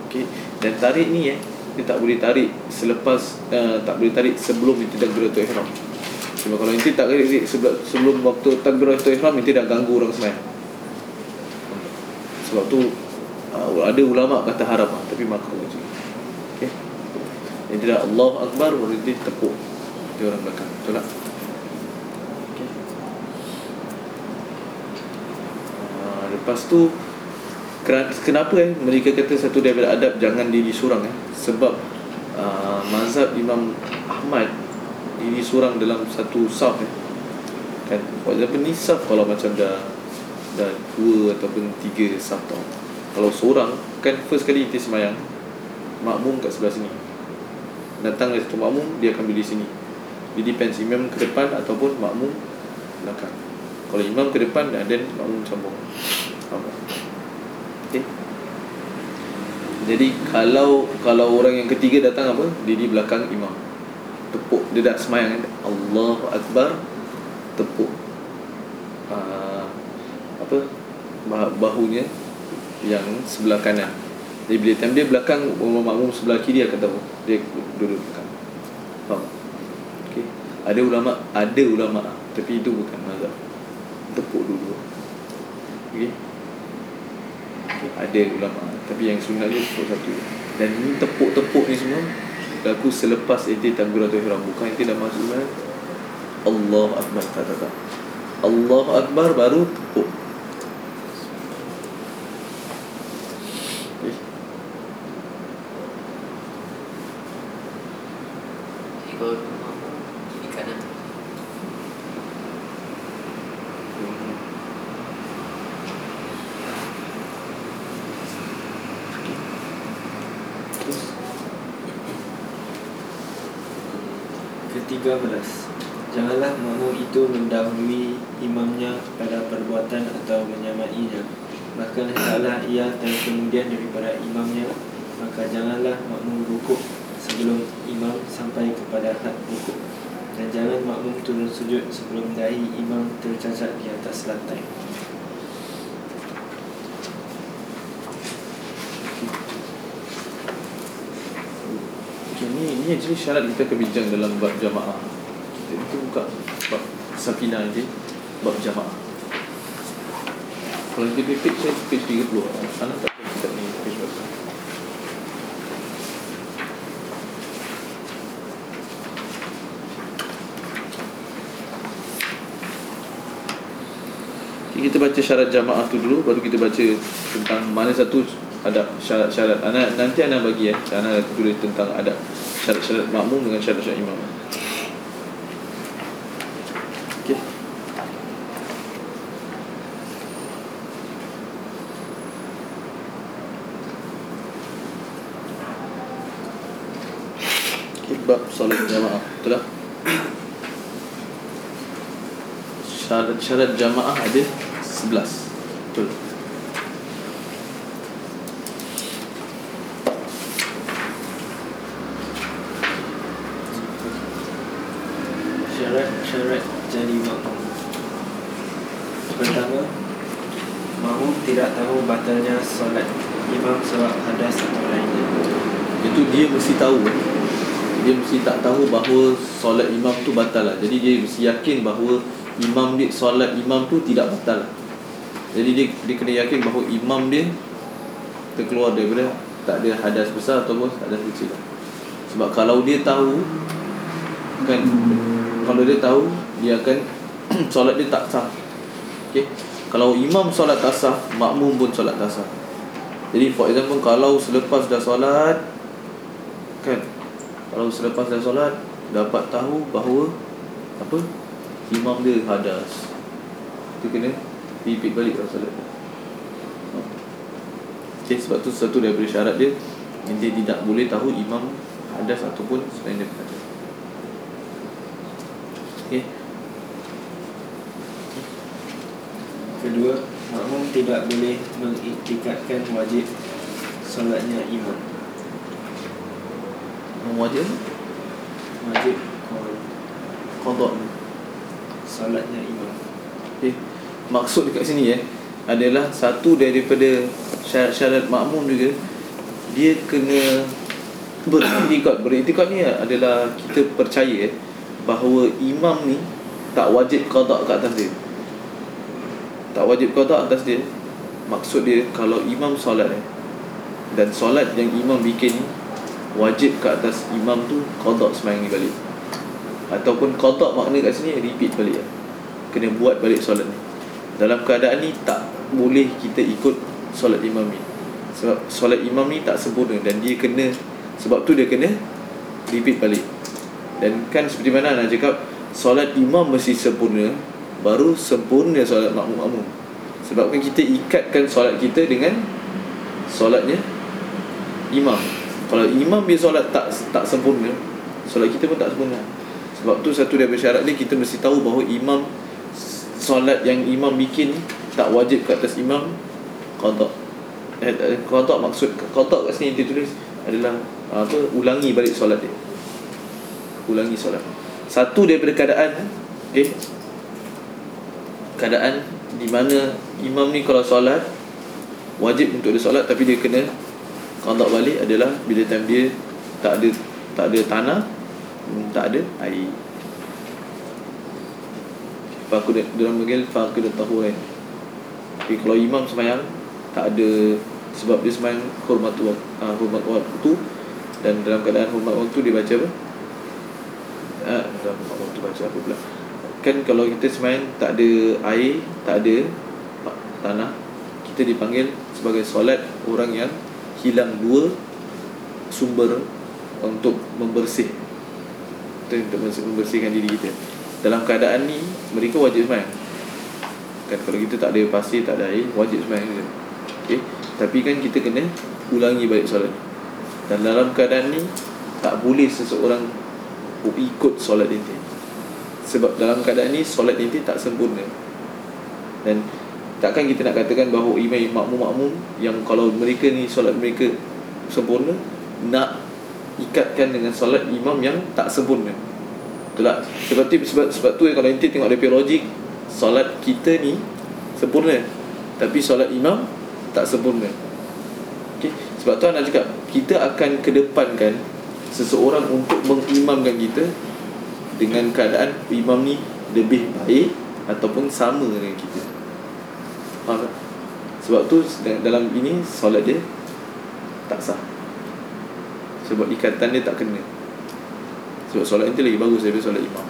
Speaker 1: Okey. Dan tarik ni eh, dia tak boleh tarik selepas uh, tak boleh tarik sebelum inti takbiratul ihram. Cuma kalau inti tak tarik sebelum waktu takbiratul ihram inti dah ganggu orang sembahyang. Sebab tu uh, ada ulama kata haram lah, tapi makruh. Yang tidak Allah Akbar baru dia tepuk dia orang belakang. Betul tak? Ah, lepas tu ken- kenapa eh mereka kata satu daripada adab jangan diri surang eh? Sebab uh, mazhab Imam Ahmad diri surang dalam satu saf eh? Kan? For example ni saf kalau macam dah dah dua ataupun tiga saf tau. Kalau seorang kan first kali kita semayang makmum kat sebelah sini datang dari satu makmum dia akan berdiri sini it depends imam ke depan ataupun makmum belakang kalau imam ke depan dan then makmum sambung? Okay. Jadi kalau kalau orang yang ketiga datang apa? Dia di belakang imam. Tepuk dia dah semayang kan? Allahu akbar tepuk uh, apa? Bah- bahunya yang sebelah kanan. Jadi bila time dia belakang makmum sebelah kiri akan tahu dia duduk belakang. Faham? Okey. Ada ulama, ada ulama tapi itu bukan mazhab. Tepuk dulu. Okey. Okay, ada ulama tapi yang dia tepuk satu dan ni tepuk-tepuk ni semua berlaku selepas inti takbiratul ihram bukan inti dah masuk Allah akbar tak tak tak Allah akbar baru tepuk
Speaker 3: 19 Janganlah makmum itu mendahului imamnya pada perbuatan atau menyamainya. Bahkan hendaklah ia dan kemudian daripada imamnya Maka janganlah makmum rukuk sebelum imam sampai kepada hak rukuk. Dan jangan makmum turun sujud sebelum dahi imam tercacat di atas lantai.
Speaker 1: Okay, ni ni actually syarat kita akan bincang dalam bab jamaah. Kita itu buka bab safina nanti bab jamaah. Kalau kita page saya page 30. Anak tak tahu kitab ni page berapa. Okay, kita baca syarat jamaah tu dulu baru kita baca tentang mana satu ada syarat-syarat anak nanti anak bagi eh anak tulis tentang adab syarat-syarat makmum dengan syarat-syarat imam. Okey. Kibab salat jamaah. Betul tak? Syarat-syarat jamaah ada 11. Bahawa solat imam tu batal lah jadi dia mesti yakin bahawa imam dia solat imam tu tidak batal lah. jadi dia dia kena yakin bahawa imam dia terkeluar daripada tak ada hadas besar ataupun hadas kecil lah. sebab kalau dia tahu kan kalau dia tahu dia akan solat dia tak sah okey kalau imam solat tak sah makmum pun solat tak sah jadi for example kalau selepas dah solat kan kalau selepas dah solat dapat tahu bahawa apa imam dia hadas. Tu kena repeat balik kalau solat okay, sebab tu satu daripada syarat dia yang dia tidak boleh tahu imam hadas ataupun selain daripada hadas. Okay.
Speaker 3: Kedua Makmum tidak boleh mengiktikatkan wajib Solatnya imam.
Speaker 1: Imam wajib
Speaker 3: Wajib.
Speaker 1: Qadar
Speaker 3: Solatnya imam.
Speaker 1: Okay. Maksud dekat sini eh Adalah satu daripada syarat-syarat makmum juga Dia kena Beriktikad. Beriktikad ni adalah Kita percaya eh, Bahawa imam ni Tak wajib qadar kat atas dia. Tak wajib qadar atas dia. Maksud dia Kalau imam solat eh Dan solat yang imam bikin ni Wajib kat atas imam tu Qadar semayang ni balik. Ataupun qadar makna kat sini Repeat balik lah. Kena buat balik solat ni. Dalam keadaan ni Tak boleh kita ikut Solat imam ni. Sebab solat imam ni tak sempurna Dan dia kena Sebab tu dia kena Repeat balik. Dan kan seperti mana nak cakap Solat imam mesti sempurna Baru sempurna solat makmum-makmum. Sebab kan kita ikatkan solat kita dengan Solatnya Imam Kalau imam dia solat tak tak sempurna Solat kita pun tak sempurna. Sebab tu satu daripada syarat dia Kita mesti tahu bahawa imam Solat yang imam bikin ni Tak wajib kat atas imam Qadar eh, eh, Qadar maksud Qadar kat sini dia tulis Adalah apa Ulangi balik solat dia. Ulangi solat. Satu daripada keadaan Okay Keadaan Di mana Imam ni kalau solat Wajib untuk dia solat Tapi dia kena Qadar balik adalah Bila time dia Tak ada Tak ada tanah hmm, Tak ada air Fakul dalam panggil fakul tahu kan. Tapi kalau imam semayang tak ada sebab dia semayang hormat uh, hormat waktu dan dalam keadaan hormat waktu dia baca apa? Uh, dalam hormat waktu baca apa pula? Kan kalau kita semayang tak ada air, tak ada tanah, kita dipanggil sebagai solat orang yang hilang dua sumber untuk membersih. Untuk membersihkan diri kita. Dalam keadaan ni mereka wajib sembahyang kan kalau kita tak ada pasir tak ada air wajib sembahyang je. Okey? Tapi kan kita kena ulangi balik solat. Dan dalam keadaan ni tak boleh seseorang ikut solat inti. Sebab dalam keadaan ni solat inti tak sempurna. Dan takkan kita nak katakan bahawa imam makmum-makmum yang kalau mereka ni solat mereka sempurna nak ikatkan dengan solat imam yang tak sempurna? Sebab tu, sebab, sebab tu kalau nanti tengok dari logik Solat kita ni Sempurna Tapi solat imam Tak sempurna okay? Sebab tu nak cakap Kita akan kedepankan Seseorang untuk mengimamkan kita Dengan keadaan Imam ni lebih baik Ataupun sama dengan kita Faham tak? Sebab tu dalam ini Solat dia Tak sah. Sebab ikatan dia tak kena. Sebab solat nanti lagi bagus daripada solat imam.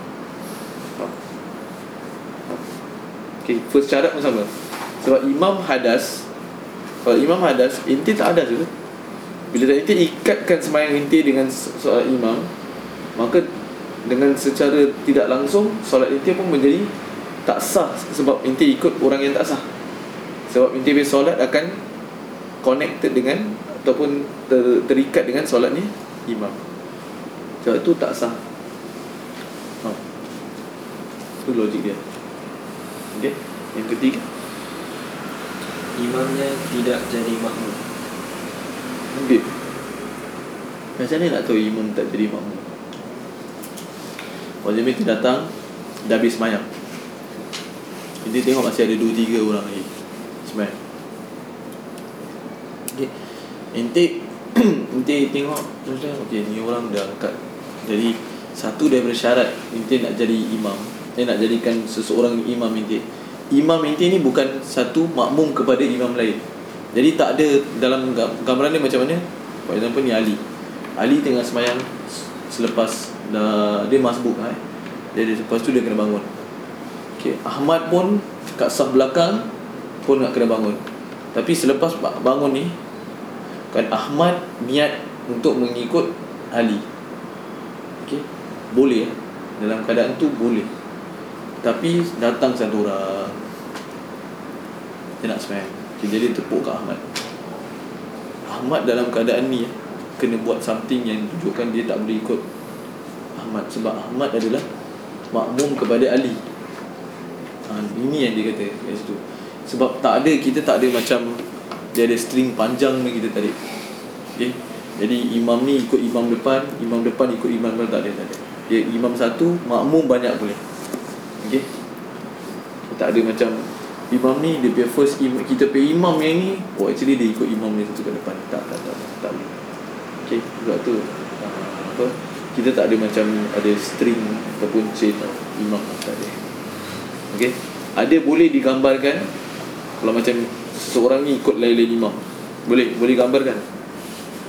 Speaker 1: Okay, first syarat pun sama. Sebab imam hadas Kalau imam hadas, inti tak hadas juga. Bila tak inti ikatkan semayang inti dengan solat imam Maka dengan secara tidak langsung Solat inti pun menjadi tak sah Sebab inti ikut orang yang tak sah Sebab inti punya solat akan Connected dengan Ataupun ter, terikat dengan solatnya imam. Sebab itu tak sah. Ha. Itu logik dia. Okay Yang ketiga.
Speaker 3: Imamnya tidak jadi makmum.
Speaker 1: Ambil. Macam mana nak tahu imam tak jadi makmum? Wajib itu datang Dah habis semayang. Kita tengok masih ada 2-3 orang lagi Semayang Okay. Ente Ente tengok Terus Okay ni orang dah kat Jadi Satu daripada syarat Ente nak jadi imam Eh nak jadikan seseorang imam ente Imam ente ni bukan Satu makmum kepada imam lain. Jadi tak ada Dalam gam- gambaran dia macam mana? For example ni Ali. Ali tengah semayang Selepas dah Dia masbuk eh? Jadi lepas tu dia kena bangun. Okay Ahmad pun Kat saf belakang Pun nak kena bangun. Tapi selepas ba- bangun ni Kan Ahmad niat Untuk mengikut Ali. Okay Boleh eh? Dalam keadaan tu boleh. Tapi datang satu orang. Dia nak semayang okay, Jadi tepuk ke Ahmad. Ahmad dalam keadaan ni eh, Kena buat something yang tunjukkan dia tak boleh ikut Ahmad. Sebab Ahmad adalah Makmum kepada Ali. Ha, Ini yang dia kata kat situ Sebab tak ada Kita tak ada macam Dia ada string panjang ni kita tarik. Okay? Jadi imam ni ikut imam depan Imam depan ikut imam depan Tak ada, tak ada. Dia, Imam satu Makmum banyak boleh. Okay? Tak ada macam Imam ni dia punya first imam Kita punya imam yang ni Oh actually dia ikut imam ni satu ke depan. Tak tak tak tak, tak boleh. Okay? Sebab tu uh, Apa Kita tak ada macam Ada string Ataupun chain Imam Tak ada. Okay? Ada boleh digambarkan Kalau macam Seseorang ni ikut lain-lain imam Boleh Boleh gambarkan?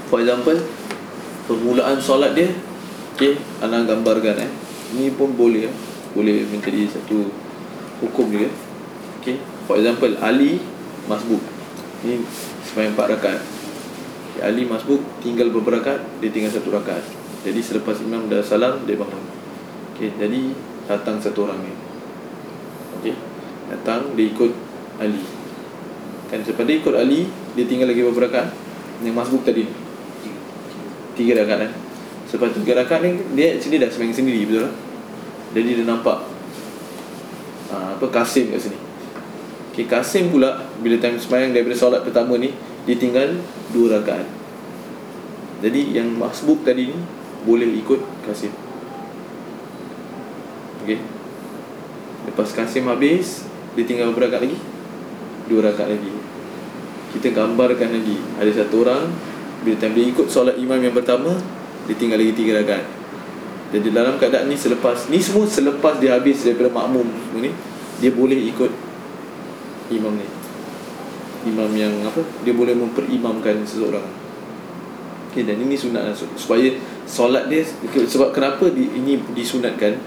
Speaker 1: For example Permulaan solat dia Okay Anak gambarkan eh. Ni pun boleh eh. Boleh menjadi satu Hukum juga Okay For example Ali Masbuk. Ni Semayang 4 rakaat. Okay, Ali masbuk Tinggal beberapa rakaat? Dia tinggal satu rakaat. Jadi selepas imam dah salam Dia bangun. Okay Jadi Datang satu orang ni. Okay Datang Dia ikut Ali Kan dia ikut Ali Dia tinggal lagi beberapa rakaat. Yang masbuk tadi Tiga rakaat kan Selepas tiga rakaat ni Dia actually dah semayang sendiri Betul tak? Jadi dia nampak ah, Apa Kasim kat sini. Okay, Kasim pula Bila time semayang daripada solat pertama ni Dia tinggal dua rakaat. Jadi yang masbuk tadi ni Boleh ikut Kasim. Okay. Lepas Kasim habis Dia tinggal berapa rakaat lagi. Dua rakaat lagi Kita gambarkan lagi. Ada satu orang Bila time dia ikut solat imam yang pertama Dia tinggal lagi tiga rakaat. Jadi dalam keadaan ni selepas Ni semua selepas dia habis daripada makmum ni Dia boleh ikut imam ni. Imam yang apa? Dia boleh memperimamkan seseorang. Okay, dan ini sunat lah. supaya solat dia sebab kenapa di, ini disunatkan?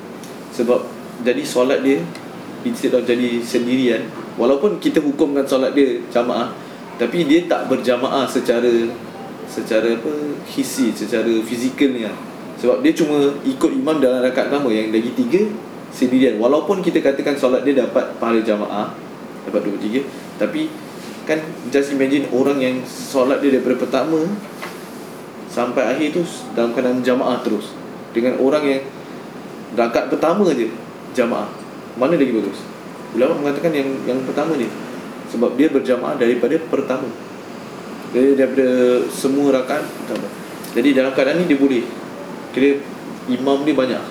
Speaker 1: Sebab jadi solat dia instead of jadi sendirian walaupun kita hukumkan solat dia jamaah tapi dia tak berjamaah secara secara apa hisi secara fizikal ni lah. sebab dia cuma ikut imam dalam rakaat pertama. Yang lagi tiga sendirian. Walaupun kita katakan solat dia dapat pahala jamaah dapat 23 tapi kan just imagine orang yang solat dia daripada pertama sampai akhir tu dalam keadaan jamaah terus. Dengan orang yang rakaat pertama je jamaah. Mana lagi bagus? Ulama mengatakan yang yang pertama ni sebab dia berjamaah daripada pertama. Dia daripada semua rakaat pertama. Jadi dalam keadaan ni dia boleh. Kira imam dia banyak.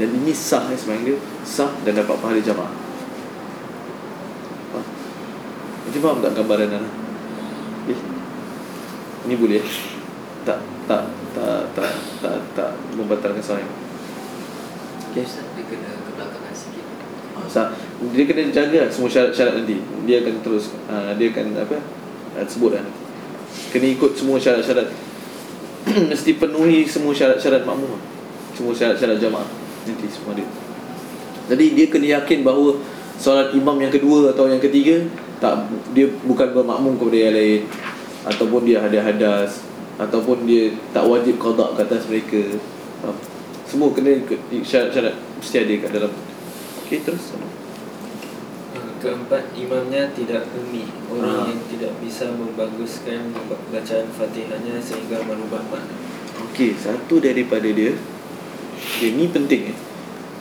Speaker 1: Dan ini sah eh, sebenarnya dia. Sah dan dapat pahala jamaah. Macam faham tak gambaran Nana? Eh, ini boleh? Eh? Tak, tak, tak, tak, tak, tak membatalkan soalan
Speaker 5: Okay. Ustaz, dia kena kebelakangan sikit
Speaker 1: Dia kena jaga lah semua syarat-syarat nanti. Dia akan terus, uh, dia akan apa uh, Sebut lah. Kena ikut semua syarat-syarat. Mesti penuhi semua syarat-syarat makmum. Semua syarat-syarat jamaah. Nanti semua dia. Jadi dia kena yakin bahawa Solat imam yang kedua atau yang ketiga tak Dia bukan bermakmum kepada yang lain. Ataupun dia ada hadas. Ataupun dia tak wajib qada ke atas mereka? Semua kena ikut syarat-syarat Mesti ada kat dalam Okey terus.
Speaker 3: Ah, Keempat, imamnya tidak umi Orang
Speaker 1: Ah.
Speaker 3: yang tidak bisa membaguskan bacaan fatihahnya sehingga merubah makna.
Speaker 1: Okey, satu daripada dia okay, Ni penting eh.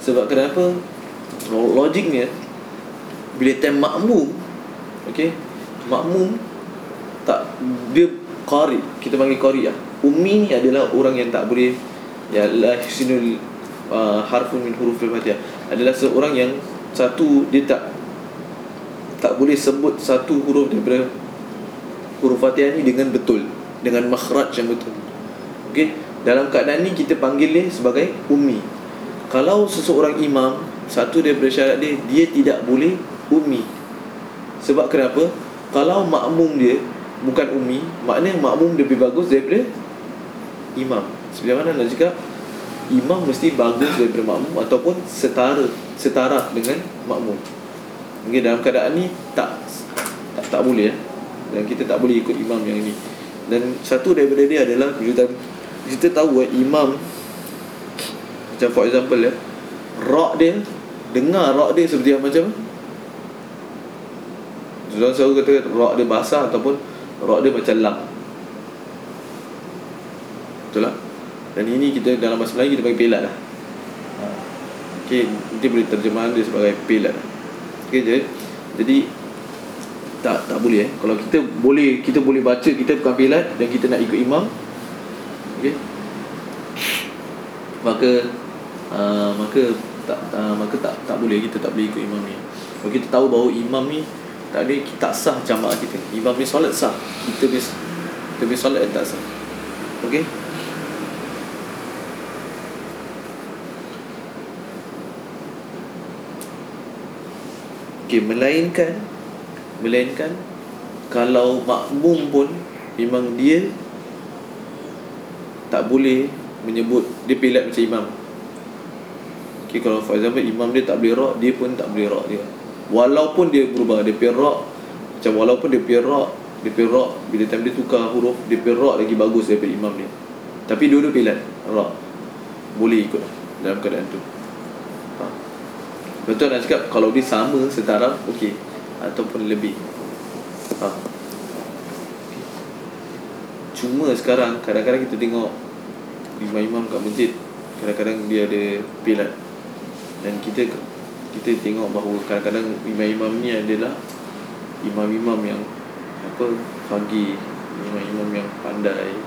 Speaker 1: Sebab kenapa? Logiknya Bila time makmum Okey Makmum Tak Dia Qari Kita panggil Qari lah. Ummi ni adalah orang yang tak boleh Ya la yusinul uh, Harfun min huruf al-fatihah Adalah seorang yang Satu Dia tak Tak boleh sebut satu huruf daripada Huruf fatihah ni dengan betul Dengan makhraj yang betul. Okey Dalam keadaan ni kita panggil dia sebagai Ummi. Kalau seseorang imam Satu daripada syarat dia Dia tidak boleh Ummi. Sebab kenapa? Kalau makmum dia Bukan Ummi Maknanya makmum lebih bagus daripada Imam. Sebenarnya mana nak cakap Imam mesti bagus daripada makmum Ataupun setara Setara dengan makmum Okay, dalam keadaan ni tak tak, tak boleh ya. Dan kita tak boleh ikut imam yang ini Dan satu daripada dia adalah Kita, kita tahu eh, imam Macam for example ya Rock dia Dengar rock dia seperti macam Orang selalu kata rock dia basah Ataupun rock dia macam lam Betul tak? Dan ini kita dalam bahasa Melayu kita panggil pelat lah. Okay, nanti boleh terjemahan dia sebagai pelat. Lah Okay je Jadi tak tak boleh eh. Kalau kita boleh kita boleh baca kita bukan pelat dan kita nak ikut imam okey. Maka uh, maka tak uh, maka tak tak boleh kita tak boleh ikut imam ni. Kalau kita tahu bahawa imam ni tak ada tak sah jamaah kita. Imam ni solat sah kita ni kita ni solat tak sah. Okey Okey, melainkan Melainkan Kalau makmum pun Memang dia Tak boleh Menyebut Dia pelat macam imam. Okay, kalau for example Imam dia tak boleh rock Dia pun tak boleh rock dia. Walaupun dia berubah Dia rock Macam walaupun dia rock Dia rock Bila time dia tukar huruf Dia rock lagi bagus daripada imam dia. Tapi dua-dua pelat Rock Boleh ikut Dalam keadaan tu. Betul nak cakap Kalau dia sama setara Okey. Ataupun lebih. Ha. Cuma sekarang Kadang-kadang kita tengok Imam-imam kat masjid Kadang-kadang dia ada pelat. Dan kita Kita tengok bahawa Kadang-kadang imam-imam ni adalah Imam-imam yang Apa Pagi. Imam-imam yang pandai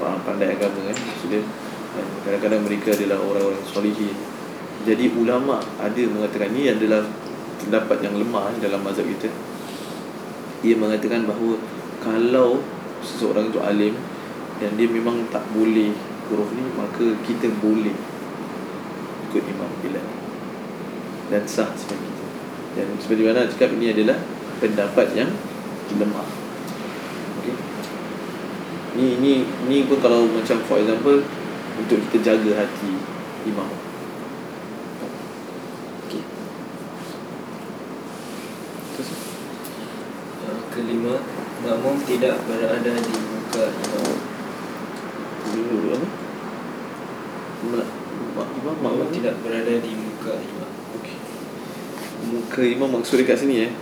Speaker 1: Pandai agama kan Maksudnya. Dan kadang-kadang mereka adalah orang-orang solihin jadi ulama ada mengatakan ni adalah pendapat yang lemah dalam mazhab kita. Ia mengatakan bahawa kalau seseorang itu alim dan dia memang tak boleh huruf ni maka kita boleh ikut Imam Bilal dan sah seperti itu. Dan seperti mana cakap ini adalah pendapat yang lemah. Okey. Ni ni ni pun kalau macam for example untuk kita jaga hati imam. Okey. Terus
Speaker 3: Yang kelima Makmum tidak berada di muka imam
Speaker 1: dulu apa? Imam
Speaker 3: Makmum
Speaker 1: mana?
Speaker 3: tidak berada di muka imam
Speaker 1: Okey. Muka imam maksud dekat sini eh.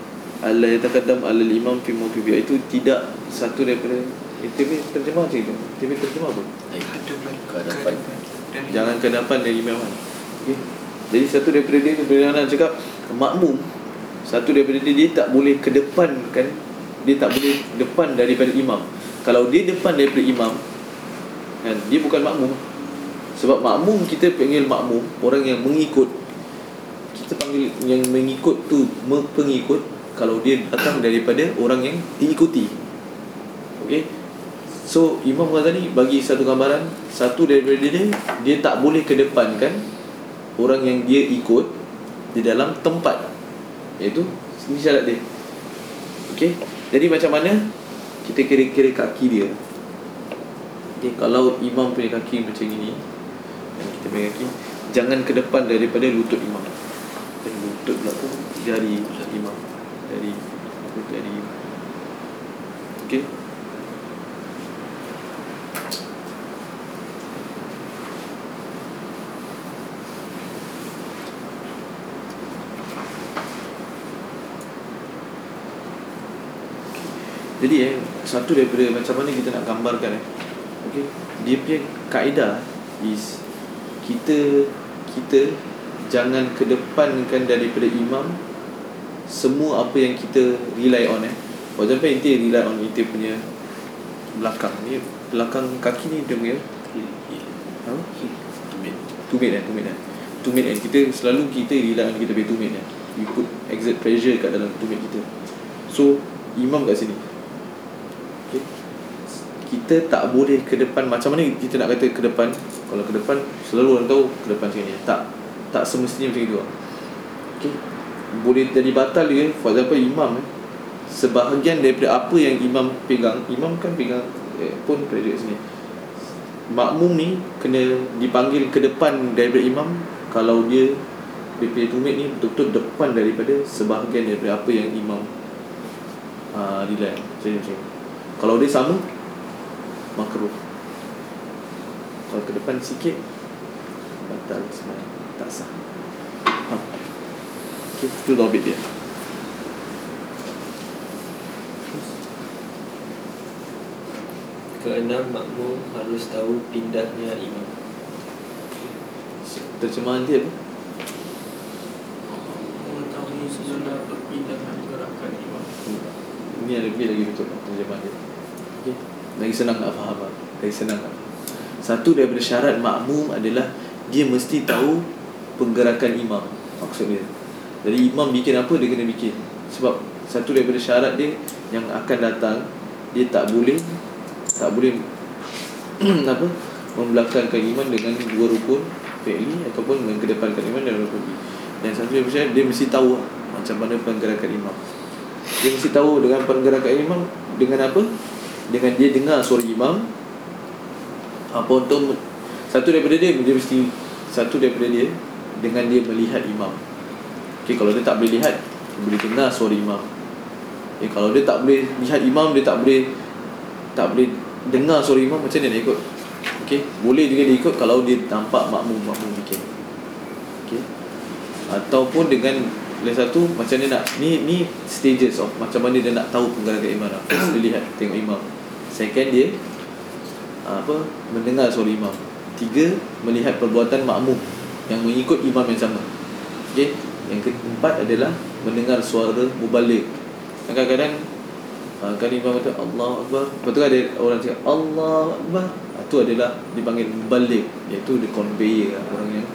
Speaker 1: Allah yataqaddam alal imam fi mawqifi itu tidak satu daripada itu ni terjemah macam itu. Itu terjemah apa?
Speaker 4: Kehadapan
Speaker 1: Jangan ke depan dari imam kan. Okey. Jadi satu daripada dia bila nak cakap makmum satu daripada dia dia tak boleh ke depan kan dia tak boleh depan daripada imam. Kalau dia depan daripada imam kan dia bukan makmum. Sebab makmum kita panggil makmum orang yang mengikut kita panggil yang mengikut tu pengikut kalau dia datang daripada orang yang diikuti. Okey. So Imam Ghazali bagi satu gambaran satu daripada dia dia tak boleh kedepankan orang yang dia ikut di dalam tempat iaitu ini syarat dia. Okey. Jadi macam mana kita kira-kira kaki dia. Okey, kalau imam punya kaki macam ini kita punya kaki jangan ke depan daripada lutut imam. Dan lutut belakang jari imam. Dari jari imam. Okey. Jadi eh satu daripada macam mana kita nak gambarkan eh. Okay Dia punya kaedah Is Kita Kita Jangan kedepankan daripada imam Semua apa yang kita Rely on eh. For example Inti rely on Inti punya Belakang. Ni Belakang kaki ni Dia punya Apa?
Speaker 4: Tumit.
Speaker 1: Tumit eh Tumit eh. Tumit eh. Kita selalu kita rely on kita punya tumit eh. We put exert pressure kat dalam tumit kita. So Imam kat sini. Kita tak boleh ke depan Macam mana kita nak kata ke depan? Kalau ke depan Selalu orang tahu Ke depan macam ni. Tak Tak semestinya macam itu okay. Boleh jadi batal dia For example imam eh, Sebahagian daripada apa yang imam pegang Imam kan pegang eh, Pun kat sini. Makmum ni Kena dipanggil ke depan Daripada imam. Kalau dia Dia punya tumit ni Betul-betul depan daripada Sebahagian daripada apa yang imam uh, Rely Macam macam Kalau dia sama Makruh Kalau ke depan sikit Batal sebenarnya Tak sah ha. Okay, itu dobit dia
Speaker 3: Keenam makmum harus tahu pindahnya imam
Speaker 1: Terjemahan dia apa?
Speaker 5: Mengetahui sesudah perpindahan gerakan imam
Speaker 1: Ini ada lebih lagi betul terjemahan dia. Lagi senang nak faham. Lagi senang nak Satu daripada syarat makmum adalah Dia mesti tahu Penggerakan imam Maksudnya Jadi imam bikin apa dia kena bikin. Sebab satu daripada syarat dia Yang akan datang Dia tak boleh Tak boleh Apa Membelakangkan imam dengan dua rukun Fi'li Ataupun mengedepankan imam dalam rukun Dan satu daripada syarat Dia mesti tahu lah Macam mana penggerakan imam. Dia mesti tahu dengan pergerakan imam Dengan apa? Dengan dia dengar suara imam Apa untuk Satu daripada dia Dia mesti Satu daripada dia Dengan dia melihat imam. Okay, kalau dia tak boleh lihat Dia boleh dengar suara imam. Okay, Kalau dia tak boleh lihat imam Dia tak boleh Tak boleh dengar suara imam Macam mana dia ikut? Okay, boleh juga dia ikut Kalau dia nampak makmum-makmum bikin Okay. Ataupun dengan Lagi satu Macam dia nak Ni ni stages of Macam mana dia nak tahu Penggerakan imam dia lihat Tengok imam Second dia ah, Apa Mendengar suara imam Tiga Melihat perbuatan makmum Yang mengikut imam yang sama Okay Yang keempat adalah Mendengar suara mubalik Kadang-kadang ah, Kan imam kata Allah Akbar Lepas tu ada orang cakap Allah Akbar Itu adalah Dipanggil mubalik Iaitu the conveyor lah, Orang yang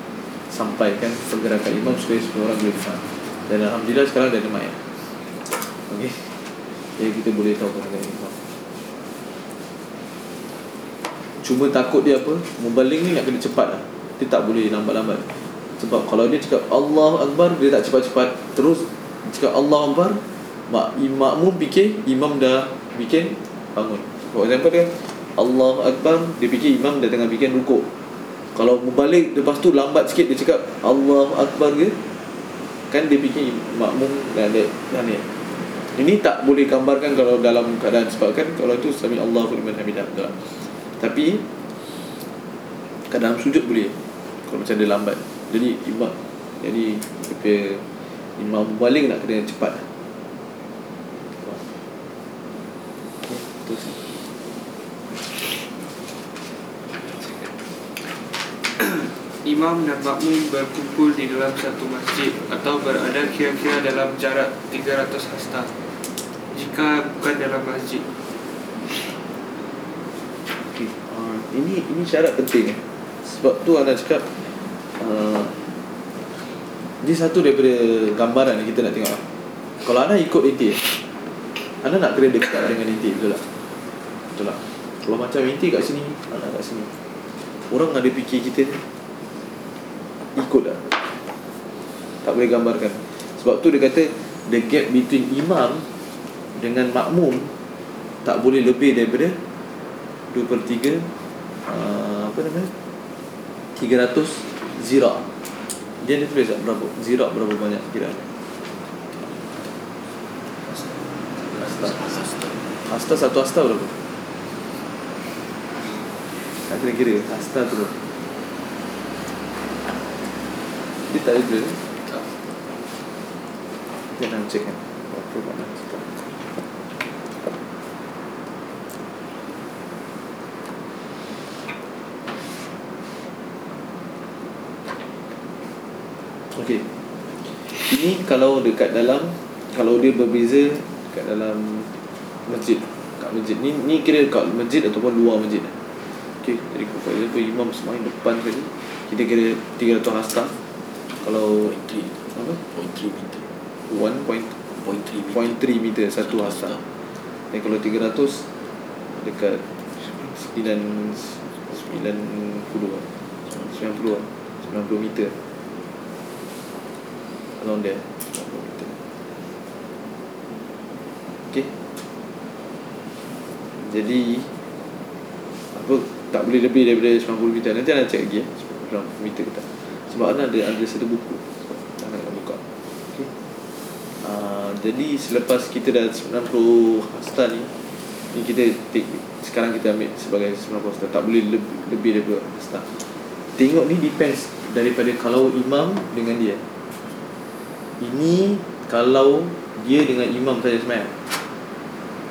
Speaker 1: sampaikan pergerakan imam supaya semua orang boleh faham. Dan alhamdulillah sekarang dah ada mic. Okey. Jadi kita boleh tahu pergerakan imam. Cuma takut dia apa? Mubaling ni nak kena cepat lah. Dia tak boleh lambat-lambat. Sebab kalau dia cakap Allah Akbar dia tak cepat-cepat terus cakap Allah Akbar mak makmum fikir imam dah bikin bangun. For example dia Allah Akbar dia fikir imam dah tengah bikin rukuk. Kalau berbalik lepas tu lambat sikit dia cakap Allah Akbar ke Kan dia fikir makmum dah ada dah ni Ini tak boleh gambarkan kalau dalam keadaan Sebab kan kalau tu Sami Allahu liman hamidah Tapi Kadang sujud boleh. Kalau macam dia lambat. Jadi imam. Jadi dia Imam balik nak kena cepat. Terus.
Speaker 3: Imam dan makmum berkumpul di dalam satu masjid atau berada kira-kira dalam jarak 300 hasta. Jika bukan dalam masjid.
Speaker 1: Okay. Uh, ini ini syarat penting eh. Sebab tu anda cakap uh, Ini satu daripada gambaran yang kita nak tengok lah. Kalau anda ikut inti Anda nak kena dekat dengan inti Betul tak? Betul tak? Kalau macam inti kat sini Anda kat sini Orang ada fikir kita ni Ikut lah Tak boleh gambarkan Sebab tu dia kata The gap between imam Dengan makmum Tak boleh lebih daripada 2 per 3 uh, Apa namanya? 300 zira Dia ni tulis berapa? Zira berapa banyak kira Asta Asta satu asta berapa? Tak kena kira Asta tu berapa? Dia tak ada Dia nak check kan Berapa banyak cakap Okey. Ini kalau dekat dalam kalau dia berbeza dekat dalam masjid. Kat masjid ni ni kira kat masjid ataupun luar masjid. Okey, jadi for example imam semain depan sekali kita kira 300 hasta. Kalau
Speaker 6: Point three
Speaker 1: apa?
Speaker 6: Point three meter
Speaker 1: 1.3
Speaker 6: Point three meter
Speaker 1: satu hasta. Dan kalau 300 dekat 9 90 lah. 90 lah. 90 meter. Around there. 90 meter. Okay. Jadi apa tak boleh lebih daripada 90 meter. Nanti anda check lagi ya. 90 meter ke tak. Sebab anda ada ada satu buku. Anda nak buka. Okay. Uh, jadi selepas kita dah 90 hasta ni ni kita take sekarang kita ambil sebagai 90 hasta tak boleh lebih, lebih daripada hasta tengok ni depends daripada kalau imam dengan dia ini kalau dia dengan imam saja semayang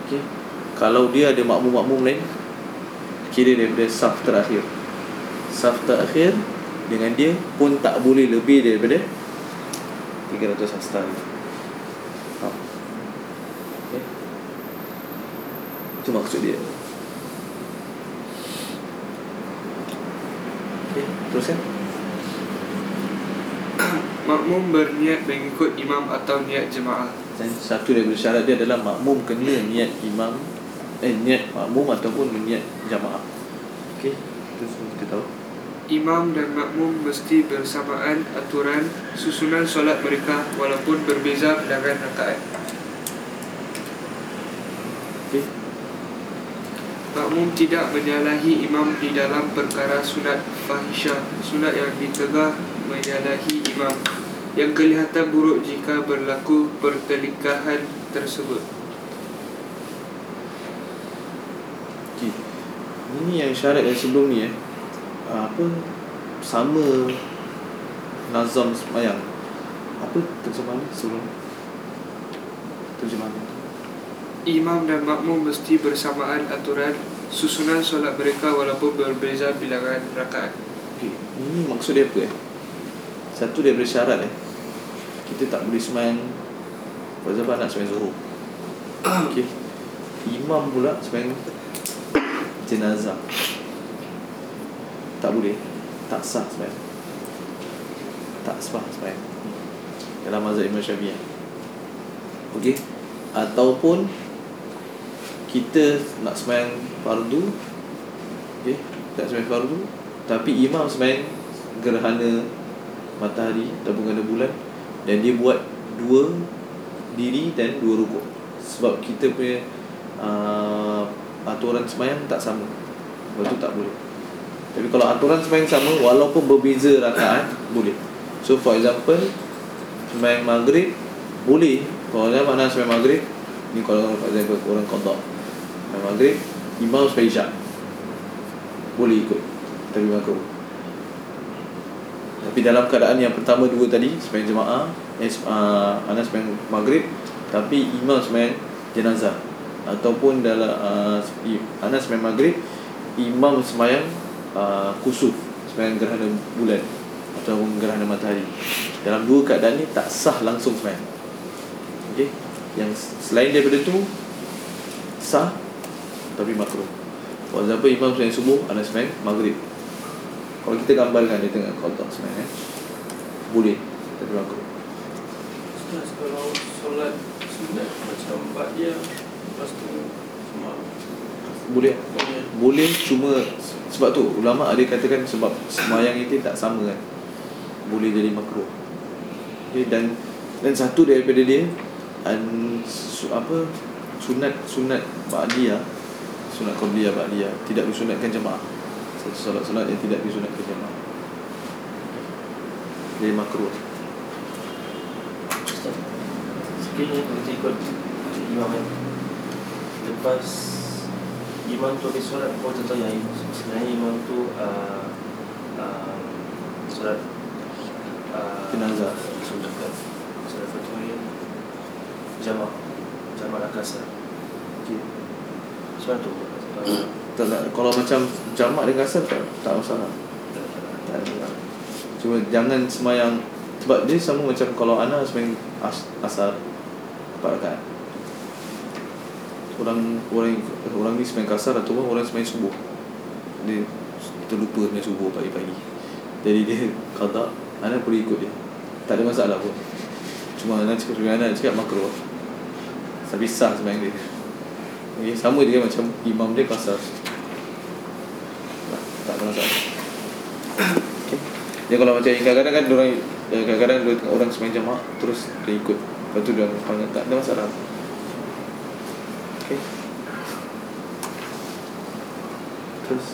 Speaker 1: okay. kalau dia ada makmum-makmum lain kira daripada saf terakhir saf terakhir dengan dia pun tak boleh lebih daripada 300 hasta Faham? Okay. Itu maksud dia Okay, teruskan
Speaker 7: Makmum berniat mengikut imam atau niat jemaah?
Speaker 1: Dan satu daripada syarat dia adalah makmum kena niat imam Eh niat makmum ataupun niat jamaah Okay, itu semua kita tahu.
Speaker 7: Imam dan makmum mesti bersamaan aturan susunan solat mereka walaupun berbeza bilangan rakaat. Makmum tidak menyalahi imam di dalam perkara sunat fahisyah, sunat yang ditegah menyalahi imam yang kelihatan buruk jika berlaku pertelikahan tersebut.
Speaker 1: okay. Ini yang syarat yang sebelum ni eh ah, Apa Sama Nazam semayang Apa terjemahan sebelum Terjemahan
Speaker 7: Imam dan makmum mesti bersamaan aturan susunan solat mereka walaupun berbeza bilangan rakaat.
Speaker 1: Okay. Ini maksud dia apa eh? Satu daripada syarat eh Kita tak boleh semayang For example nak semayang zuhur Okay Imam pula semayang Jenazah. Tak boleh. Tak sah semayang Tak sah semayang Dalam mazhab Imam Syafi'i. Okay Ataupun Kita nak semayang fardu. Okay Tak semayang fardu. Tapi imam semayang Gerhana Matahari Ataupun gerhana bulan Dan dia buat Dua Diri dan dua rukuk. Sebab kita punya uh, Aturan semayang tak sama. Lepas tu tak boleh. Tapi kalau aturan semayang sama Walaupun berbeza rakaat Boleh. So for example Semayang maghrib Boleh. Kalau ada makna semayang maghrib? Ni kalau for example Orang kodok Semayang maghrib Imam semayang isyak Boleh ikut. Tapi makruh Tapi dalam keadaan yang pertama dua tadi Semayang jemaah eh, uh, Anas semayang maghrib Tapi imam semayang jenazah. Ataupun dalam uh, Anas semayang maghrib Imam semayang uh, kusuf Semayang gerhana bulan Ataupun gerhana matahari. Dalam dua keadaan ni tak sah langsung semayang. Okay Yang selain daripada tu Sah Tapi makruh. Example Imam semayang subuh Anas semayang maghrib Kalau kita gambarkan dia tengah Qadha semayang eh? Boleh makruh
Speaker 4: Ustaz kalau solat sunat macam Ba'diyah Lepas tu semua
Speaker 1: Boleh.
Speaker 4: Boleh.
Speaker 1: Boleh cuma Sebab tu ulama ada katakan Sebab semayang itu tak sama kan. Boleh jadi makruh. Okay, Dan Dan satu daripada dia an, su, Apa Sunat Sunat Ba'diyah Sunat Qabliyah Ba'diyah Tidak disunatkan jemaah Satu solat-solat yang tidak disunatkan jemaah Jadi makruh
Speaker 4: Ustaz Sekiranya kita ikut imam Lepas Imam tu habis solat Kau tahu yang Sebenarnya imam tu uh, uh, Solat uh,
Speaker 1: Jenazah.
Speaker 4: Solat kan Solat Fatihah Jamak Jamak akasar
Speaker 1: okay.
Speaker 4: Solat tu uh,
Speaker 1: tak, tak, Kalau macam Jamak dengan asal tak, tak masalah. Cuma jangan semayang Sebab dia sama macam Kalau Ana semain as, asar Empat rakaat Orang Orang orang ni semain kasar Ataupun orang semain subuh. Dia Terlupa semain subuh pagi-pagi. Jadi dia Qadar Ana boleh ikut dia. Tak ada masalah pun. Cuma Ana cakap dengan Ana Cakap Tapi sah sebenarnya dia. Okay, Sama dia macam Imam dia kasar tak, ada masalah okay. Dia kalau macam kadang-kadang kan orang Kadang-kadang orang semain jamak Terus dia ikut Lepas tu dia panggil Tak ada masalah Okay Terus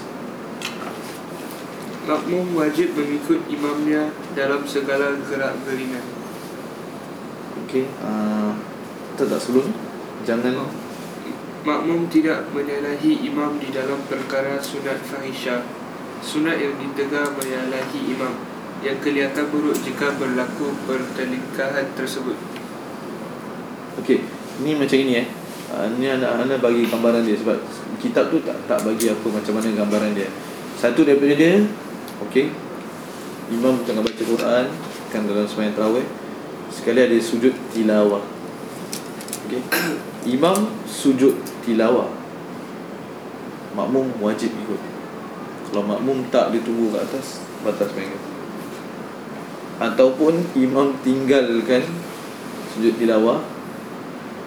Speaker 3: Makmum wajib mengikut imamnya dalam segala gerak geringan.
Speaker 1: Okay uh, Tak tak sebelum Jangan
Speaker 3: Oh. Makmum tidak menyalahi imam di dalam perkara sunat fahisyah. Sunat yang ditegar menyalahi imam yang kelihatan buruk jika berlaku pertelingkahan tersebut.
Speaker 1: Okay Ni macam ini eh. Uh, Ni anda bagi gambaran dia Sebab kitab tu tak tak bagi apa Macam mana gambaran dia. Satu daripada dia Okay Imam tengah baca Quran Kan dalam semayang terawih Sekali ada sujud tilawah. Okay Imam sujud tilawah. Makmum wajib ikut Kalau makmum tak dia tunggu kat atas Batas dia. Ataupun imam tinggalkan Sujud tilawah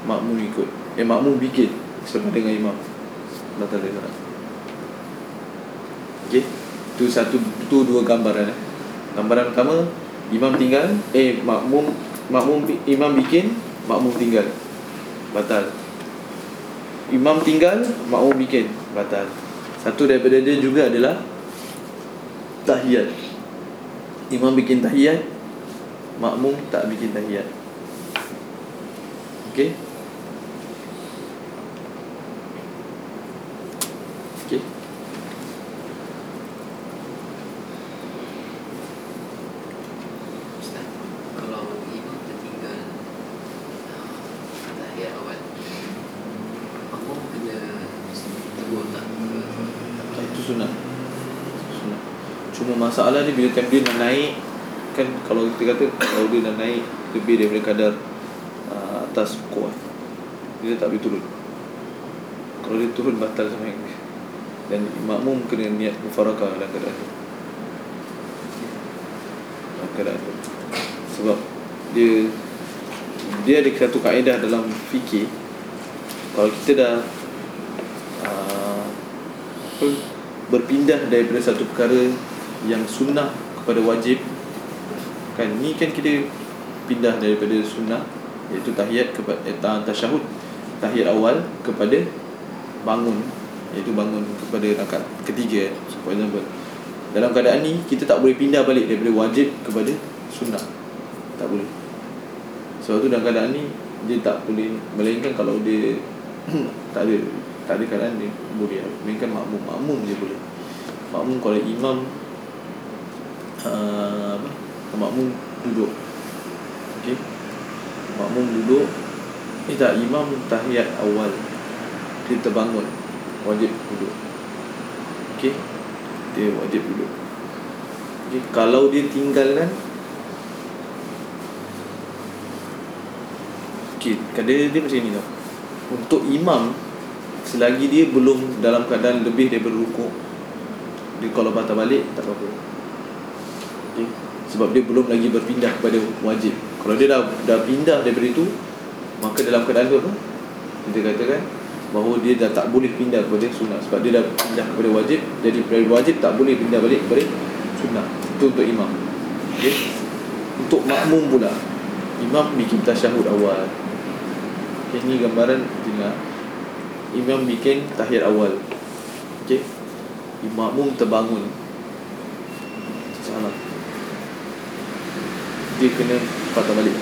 Speaker 1: Makmum ikut. Eh makmum bikin Sama dengan imam. Batal dia solat Okay Itu satu Itu dua gambaran eh. Gambaran pertama Imam tinggal Eh makmum Makmum Imam bikin Makmum tinggal. Batal. Imam tinggal Makmum bikin. Batal Satu daripada dia juga adalah Tahiyat. Imam bikin tahiyat Makmum tak bikin tahiyat. Okay Okay
Speaker 5: Ustaz, kalau imam tertinggal uh, tahiyat awal, makmum kena tegur tak?
Speaker 1: Ah, Itu sunat Sunat Dia bila time dia nak naik Kan kalau kita kata Kalau dia nak naik Lebih daripada kadar uh, Atas eh, Dia tak boleh turun. Kalau dia turun batal sama yang Dan makmum kena niat mufarakah dalam keadaan tu. Dalam keadaan tu. Sebab Dia Dia ada satu kaedah dalam fikir Kalau kita dah uh, berpindah daripada satu perkara yang sunnah kepada wajib. Kan ni kan kita pindah daripada sunnah iaitu tahiyat kepada eh, ta- tasyahud. Tahiyat awal kepada bangun iaitu bangun kepada rakaat ketiga. For example dalam keadaan ni kita tak boleh pindah balik daripada wajib kepada sunnah. Tak boleh. Sebab tu dalam keadaan ni dia tak boleh melainkan kalau dia tak ada tak ada keadaan dia boleh. Melainkan makmum makmum je boleh. Makmum kalau imam uh, apa? Makmum duduk. Okey. Makmum duduk. Eh tak imam tahiyat awal. Dia terbangun. Wajib duduk. Okey. Dia wajib duduk. Okey kalau dia tinggalkan okey dia dia macam ni tau. Untuk imam selagi dia belum dalam keadaan lebih daripada rukuk dia kalau patah balik tak apa-apa. Sebab dia belum lagi berpindah kepada wajib. Kalau dia dah dah pindah daripada itu maka dalam keadaan tu apa? Kita katakan bahawa dia dah tak boleh pindah kepada sunnah. Sebab dia dah pindah kepada wajib jadi dari wajib tak boleh pindah balik kepada sunnah. Itu untuk imam. Okay. untuk makmum pula. Imam bikin tasyahud awal. Okay, ini gambaran dengar imam bikin tahiyat awal. Okey makmum terbangun salah dia kena patah balik.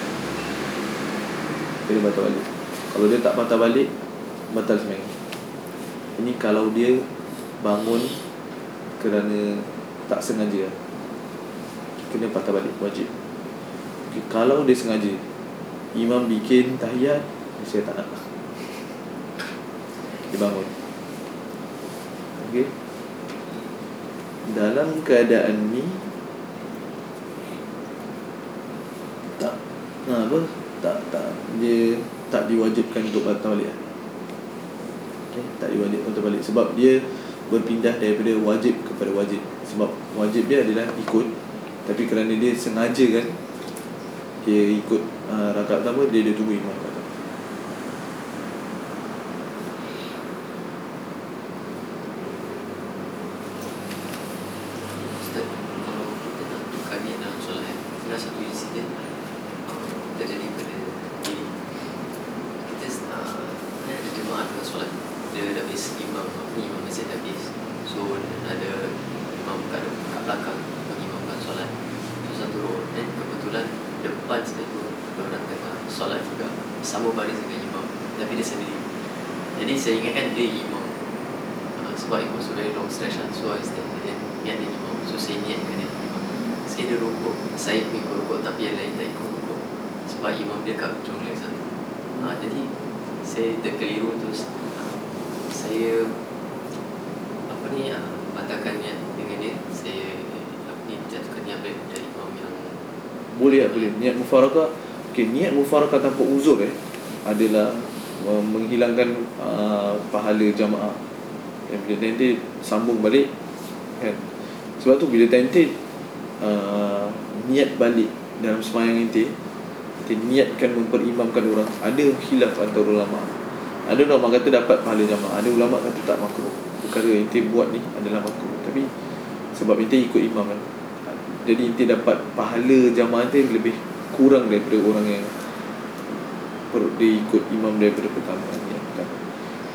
Speaker 1: Kena patah balik. Kalau dia tak patah balik batal sembahyang ini kalau dia bangun kerana tak sengaja. Kena patah balik wajib. Okay, kalau dia sengaja imam bikin tahiyat saya tak nak dia bangun. Okey. Dalam keadaan ni apa? Tak tak. Dia tak diwajibkan untuk batal balik lah. okay, tak diwajibkan untuk balik. Sebab dia berpindah daripada wajib kepada wajib. Sebab wajib dia adalah ikut. Tapi kerana dia sengaja kan? Dia ikut uh, rakaat pertama dia dia tunggu imam rakaat
Speaker 5: Ustaz, kalau kita nak tukar niat dalam solat Pernah satu insiden uh, Terjadi pada diri Kita uh, kan ada jemaah dalam solat Dia dah habis imam Apa ni imam masjid dah habis So ada imam kat, kat belakang Mengimamkan solat So satu row Dan kebetulan depan sekali tu Orang tengah solat juga Sama baris dengan imam Tapi dia sendiri Jadi saya ingatkan dia imam uh, Sebab it was a very long stretch lah So I stand there Niat dia imam So saya niatkan dia imam Saya dia rukuk Saya pun ikut rukuk Tapi yang lain tak ikut rukuk Sebab imam dia kat ujung lagi satu uh, Jadi Saya terkeliru terus uh, Saya Apa ni uh, Batalkan niat dengan dia Saya Apa ni Jatuhkan niat balik dari imam yang
Speaker 1: boleh tak boleh niat mufarakah mufarakah tanpa uzur eh. Adalah uh, menghilangkan uh, pahala jamaah. Yang bila nanti sambung balik kan. Sebab tu bila nanti uh, niat balik dalam sembahyang nanti nanti niatkan memperimamkan orang. Ada khilaf antara ulama. Ada ulama kata dapat pahala jamaah. Ada ulama kata tak makruh. Perkara yang nanti buat ni adalah makruh. Tapi sebab nanti ikut imam kan. Jadi inti dapat pahala jamaah tu lebih kurang daripada orang yang perut dia ikut imam daripada pertama ni kan.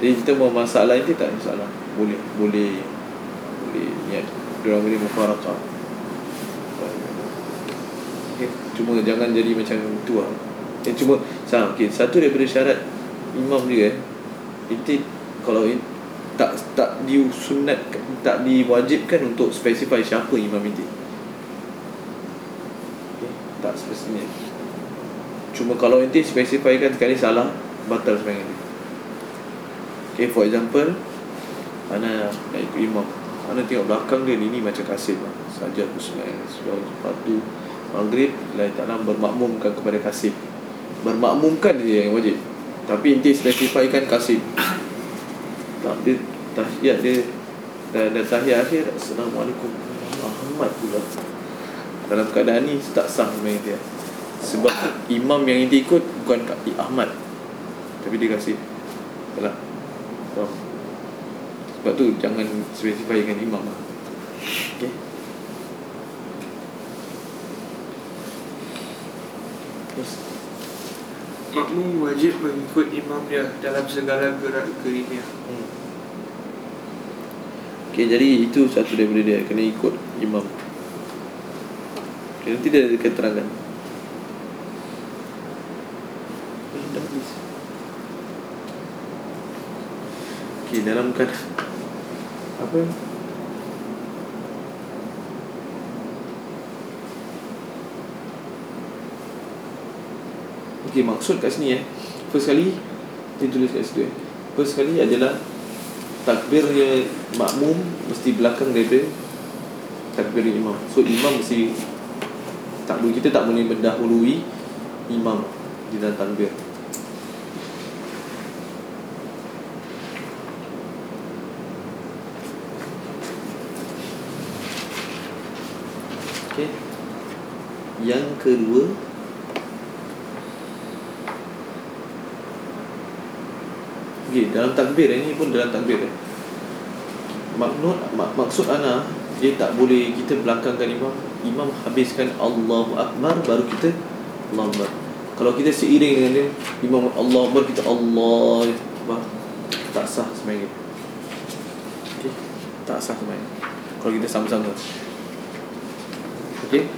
Speaker 1: Jadi kita mau masalah itu tak masalah. Boleh boleh boleh niat dia boleh mufarakah. Okay. Cuma jangan jadi macam tu lah. Eh, cuma sah, okay. satu daripada syarat imam dia eh, inti kalau in, tak tak disunat tak diwajibkan untuk specify siapa imam inti tak spesifik Cuma kalau nanti spesifikkan sekali salah Batal sebenarnya Okay for example Ana nak ikut imam. Ana tengok belakang dia ni, ni macam kasih lah. Saja aku semai Sebab sepatu Maghrib Allah Ta'ala bermakmumkan kepada kasih. Bermakmumkan dia yang wajib. Tapi nanti spesifikkan kasih. Tak dia Tahiyat dia Dan, dan tahiyat akhir Assalamualaikum Muhammad pula. Dalam keadaan ni tak sah sebenarnya dia sebab imam yang dia ikut bukan Kak Ahmad. Tapi dia kasih. Tak faham? Sebab tu jangan specify dengan imam lah. Okay yes.
Speaker 3: Makmum wajib mengikut imam dia dalam segala gerak geriknya.
Speaker 1: hmm. Okay, jadi itu satu daripada dia Kena ikut imam. Okay, Nanti dia ada keterangan Eh, dah habis Okay, dalam kan Apa? Okay, maksud kat sini eh. First kali Dia tulis kat situ eh. First kali adalah Takbirnya makmum Mesti belakang daripada Takbir imam. So imam mesti tak boleh kita tak boleh mendahului imam di dalam takbir. Okey. Yang kedua Okey, dalam takbir ini pun dalam takbir eh. Maksud mak, maksud ana dia tak boleh kita belakangkan imam imam habiskan Allahu Akbar baru kita Allah Akbar kalau kita seiring dengan dia imam Allah Akbar kita Allah tak sah sebenarnya okay. tak sah sebenarnya kalau kita sama-sama okay.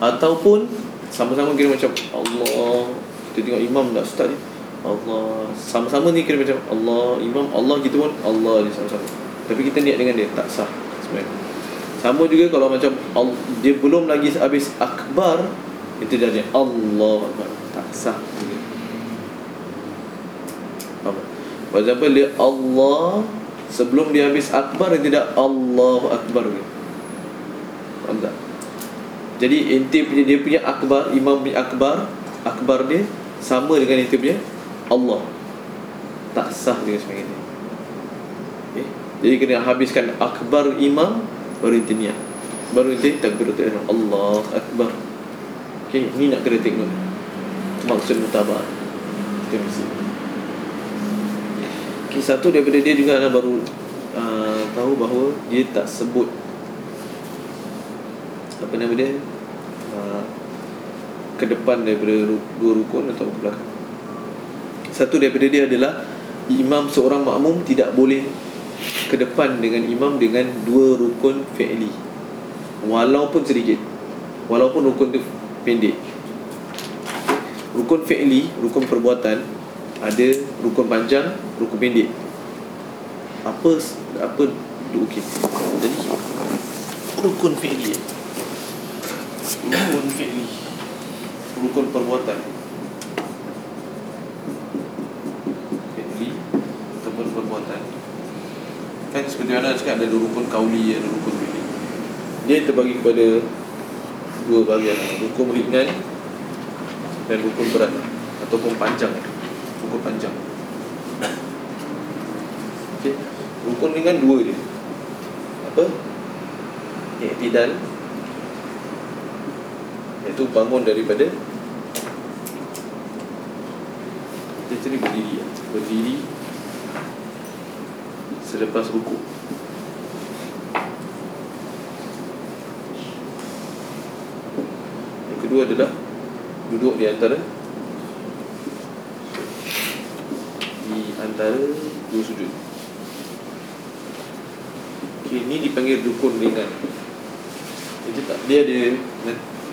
Speaker 1: ataupun sama-sama kira macam Allah kita tengok imam dah start ni Allah sama-sama ni kira macam Allah imam Allah kita pun Allah je sama-sama tapi kita niat dengan dia tak sah sebenarnya sama juga kalau macam dia belum lagi habis akbar itu dah dia Allah tak sah. Faham? For example dia Allah sebelum dia habis akbar dia tidak Allahu akbar. Faham tak? Jadi inti punya dia punya akbar imam punya akbar akbar dia sama dengan itu punya Allah. Tak sah sebagai ini okay. jadi kena habiskan akbar imam baru inti niat. Baru inti takbiratul ihram. Allah akbar. Okey ni nak kena tengok maksud kita mesti okay, satu daripada dia juga adalah baru uh, tahu bahawa dia tak sebut apa nama dia uh, ke depan daripada dua rukun atau ke belakang. Satu daripada dia adalah imam seorang makmum tidak boleh ke depan dengan imam dengan dua rukun fi'li. Walaupun sedikit. Walaupun rukun tu pendek. Rukun fi'li rukun perbuatan ada rukun panjang rukun pendek. Apa apa okey? Jadi rukun fi'li? Rukun fi'li rukun perbuatan fi'li ataupun perbuatan. Kan seperti mana cakap ada rukun kauli ada rukun fi'li dia terbagi kepada dua bahagian rukun ringan dan rukun berat ataupun panjang. Rukun panjang. Okay. rukun ringan dua je. Apa? Iktidal iaitu bangun daripada kita cari berdiri ya. berdiri selepas rukuk. Yang kedua adalah duduk di antara di antara dua sujud. Ini dipanggil rukun ringan. Itu tak dia ada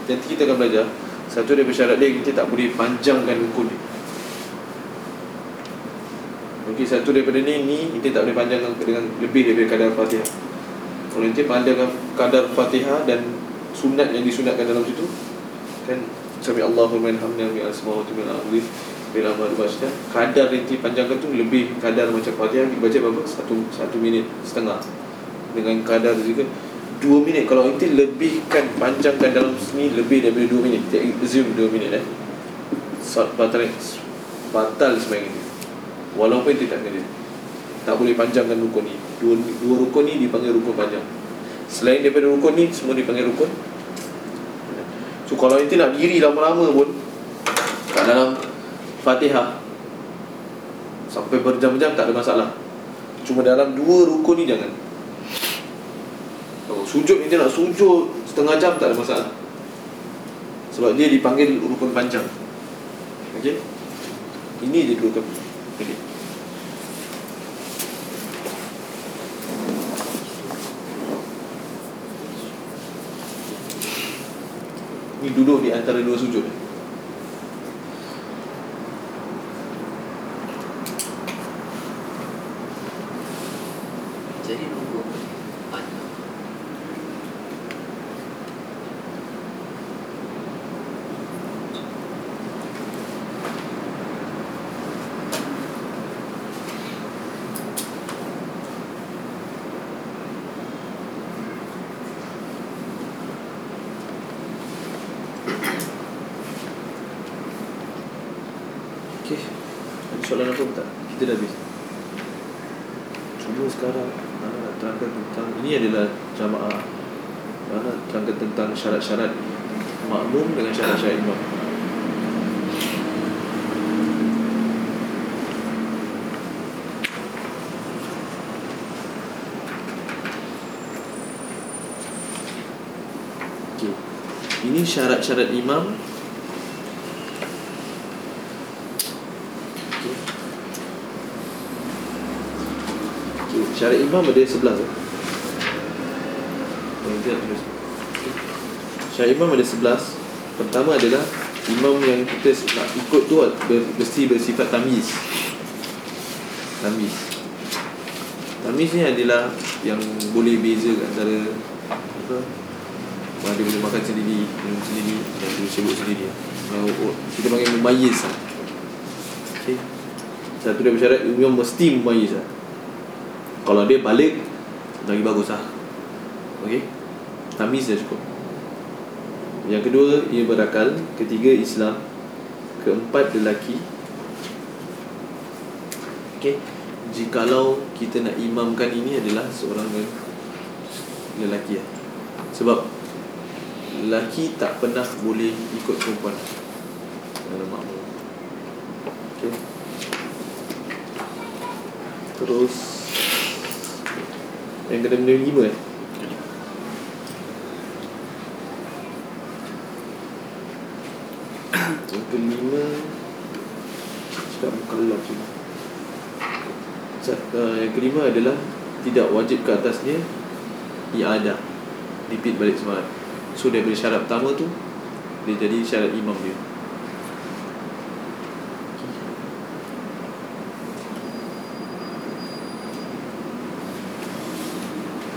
Speaker 1: nanti kita akan belajar. Satu daripada syarat dia kita tak boleh panjangkan rukun dia Okey, satu daripada ni ni kita tak boleh panjangkan dengan lebih daripada kadar Fatihah. Kalau nanti panjangkan kadar Fatihah dan sunat yang disunatkan dalam situ kan sami Allahu man hamdana bi asma'u min al-azim bila ma baca kadar nanti panjangkan tu lebih kadar macam Fatihah dibaca berapa? Satu, satu minit setengah. Dengan kadar juga dua minit. Kalau nanti lebihkan panjangkan dalam sini lebih daripada dua minit. Kita assume dua minit eh. Sat batal batal sembahyang itu Walaupun dia tak kena. Tak boleh panjangkan rukun ni. Dua, dua rukun ni dipanggil rukun panjang. Selain daripada rukun ni Semua dipanggil rukun. So kalau nanti nak diri lama-lama pun Kat dalam Fatihah Sampai berjam-jam tak ada masalah. Cuma dalam dua rukun ni jangan oh, Sujud nanti nak sujud Setengah jam tak ada masalah. Sebab dia dipanggil rukun panjang. Okey? Ini je dua rukun Okay. Ni duduk di antara dua sujud
Speaker 5: Jadi rukuk Ada
Speaker 1: Okay Ada soalan apa tak? Kita dah habis Cuma sekarang Mana nak terangkan tentang Ini adalah jamaah Mana nak terangkan tentang syarat-syarat Makmum dengan syarat-syarat imam Okay. Ini syarat-syarat imam syarat imam ada 11 eh? Oh, nanti nak tulis. Syarat imam ada 11 Pertama adalah Imam yang kita nak ikut tu Mesti bersifat tamiz Tamiz Tamiz ni adalah Yang boleh beza antara Apa Yang dia boleh makan sendiri Minum sendiri Yang dia sibuk sendiri. Kita panggil mumayyiz lah. Okay Satu daripada syarat Imam mesti mumayyiz lah. Kalau dia balik Lagi bagus lah. Okay Tamiz dah cukup Yang kedua Ia berakal. Ketiga Islam. Keempat lelaki. Okey. Jikalau kita nak imamkan ini adalah seorang lelaki ya. Sebab Lelaki tak pernah boleh ikut perempuan. Dalam makmum. Okey. Terus Yang kena benda lima eh Yang kelima Cakap mukallaf Sa- uh, Yang kelima adalah Tidak wajib ke atasnya I'adah. Repeat balik semalat So daripada syarat pertama tu Dia jadi syarat imam dia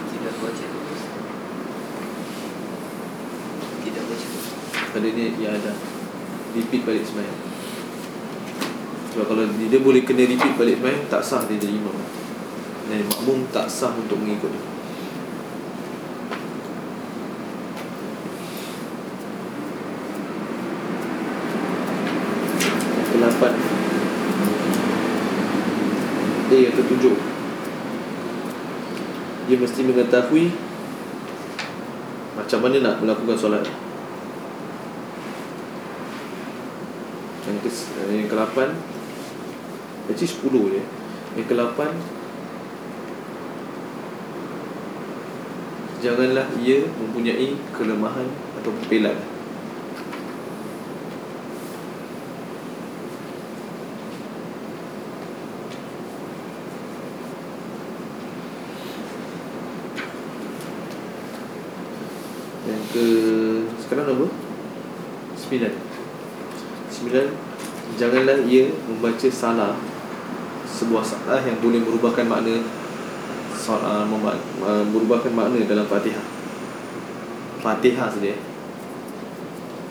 Speaker 5: Tidak wajib Tidak wajib
Speaker 1: Pada dia i'adah Repeat balik semalat Sebab kalau dia boleh kena repeat balik semalat Tak sah dia jadi imam. Dan makmum tak sah untuk mengikut dia. Kelapan Eh yang ketujuh Dia mesti mengetahui Macam mana nak melakukan solat Yang ke yang ke-8 Actually 10 je. Yang ke-8 Janganlah ia mempunyai kelemahan atau pelan Yang ke Sekarang nombor 9 Sembilan Janganlah ia membaca salah Sebuah salah yang boleh merubahkan makna mema- uh, Merubahkan makna dalam Fatihah. Fatihah saja.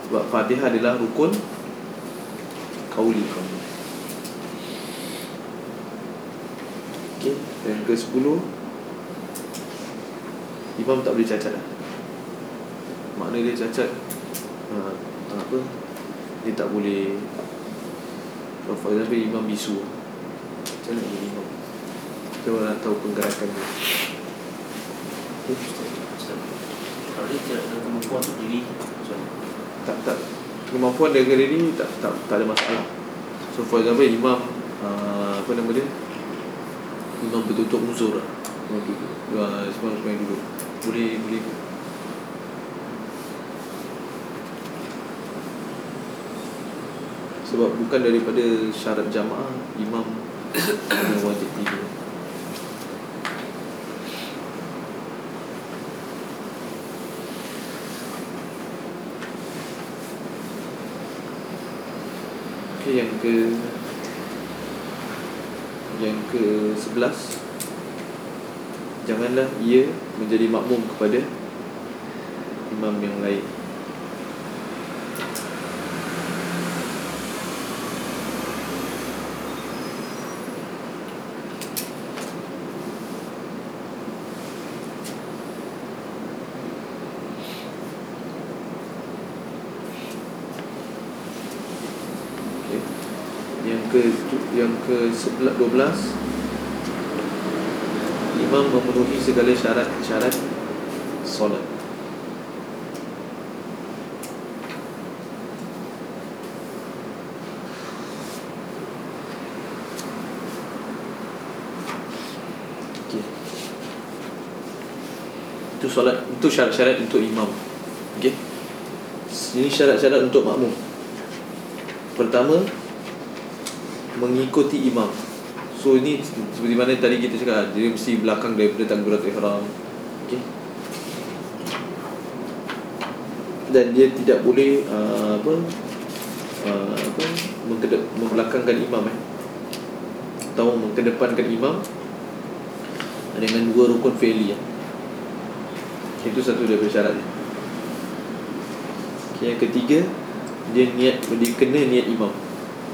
Speaker 1: Sebab Fatihah adalah rukun Kauli Okey Yang ke sepuluh. Imam tak boleh cacat lah Makna dia cacat uh, Apa? Dia tak boleh for example imam bisu. Macam mana jadi imam Kita nak tahu penggerakan dia.
Speaker 2: Kalau dia tidak ada kemampuan untuk diri?
Speaker 1: Tak tak. Kemampuan dengan diri tak, tak, tak ada masalah. So for example imam uh, Apa nama dia? Imam betul-betul uzur lah. Imam duduk uh, Semua semua duduk. Boleh Boleh Sebab bukan daripada syarat jamaah Imam Yang wajib tidur. Okay, yang ke Yang ke sebelas. Janganlah ia menjadi makmum kepada Imam yang lain ke 12 imam memenuhi segala syarat-syarat solat. Okay. itu solat itu syarat-syarat untuk imam. Okey. Ini syarat-syarat untuk makmum. Pertama Mengikuti imam. So ini seperti mana tadi kita cakap Dia mesti belakang daripada takbirat ihram. Okay. Dan dia tidak boleh uh, Apa uh, apa mengkedep, Membelakangkan imam eh. Atau mengkedepankan imam Dengan dua rukun fi'li eh. Itu satu daripada syaratnya. Okay, Yang ketiga dia niat dia kena niat imam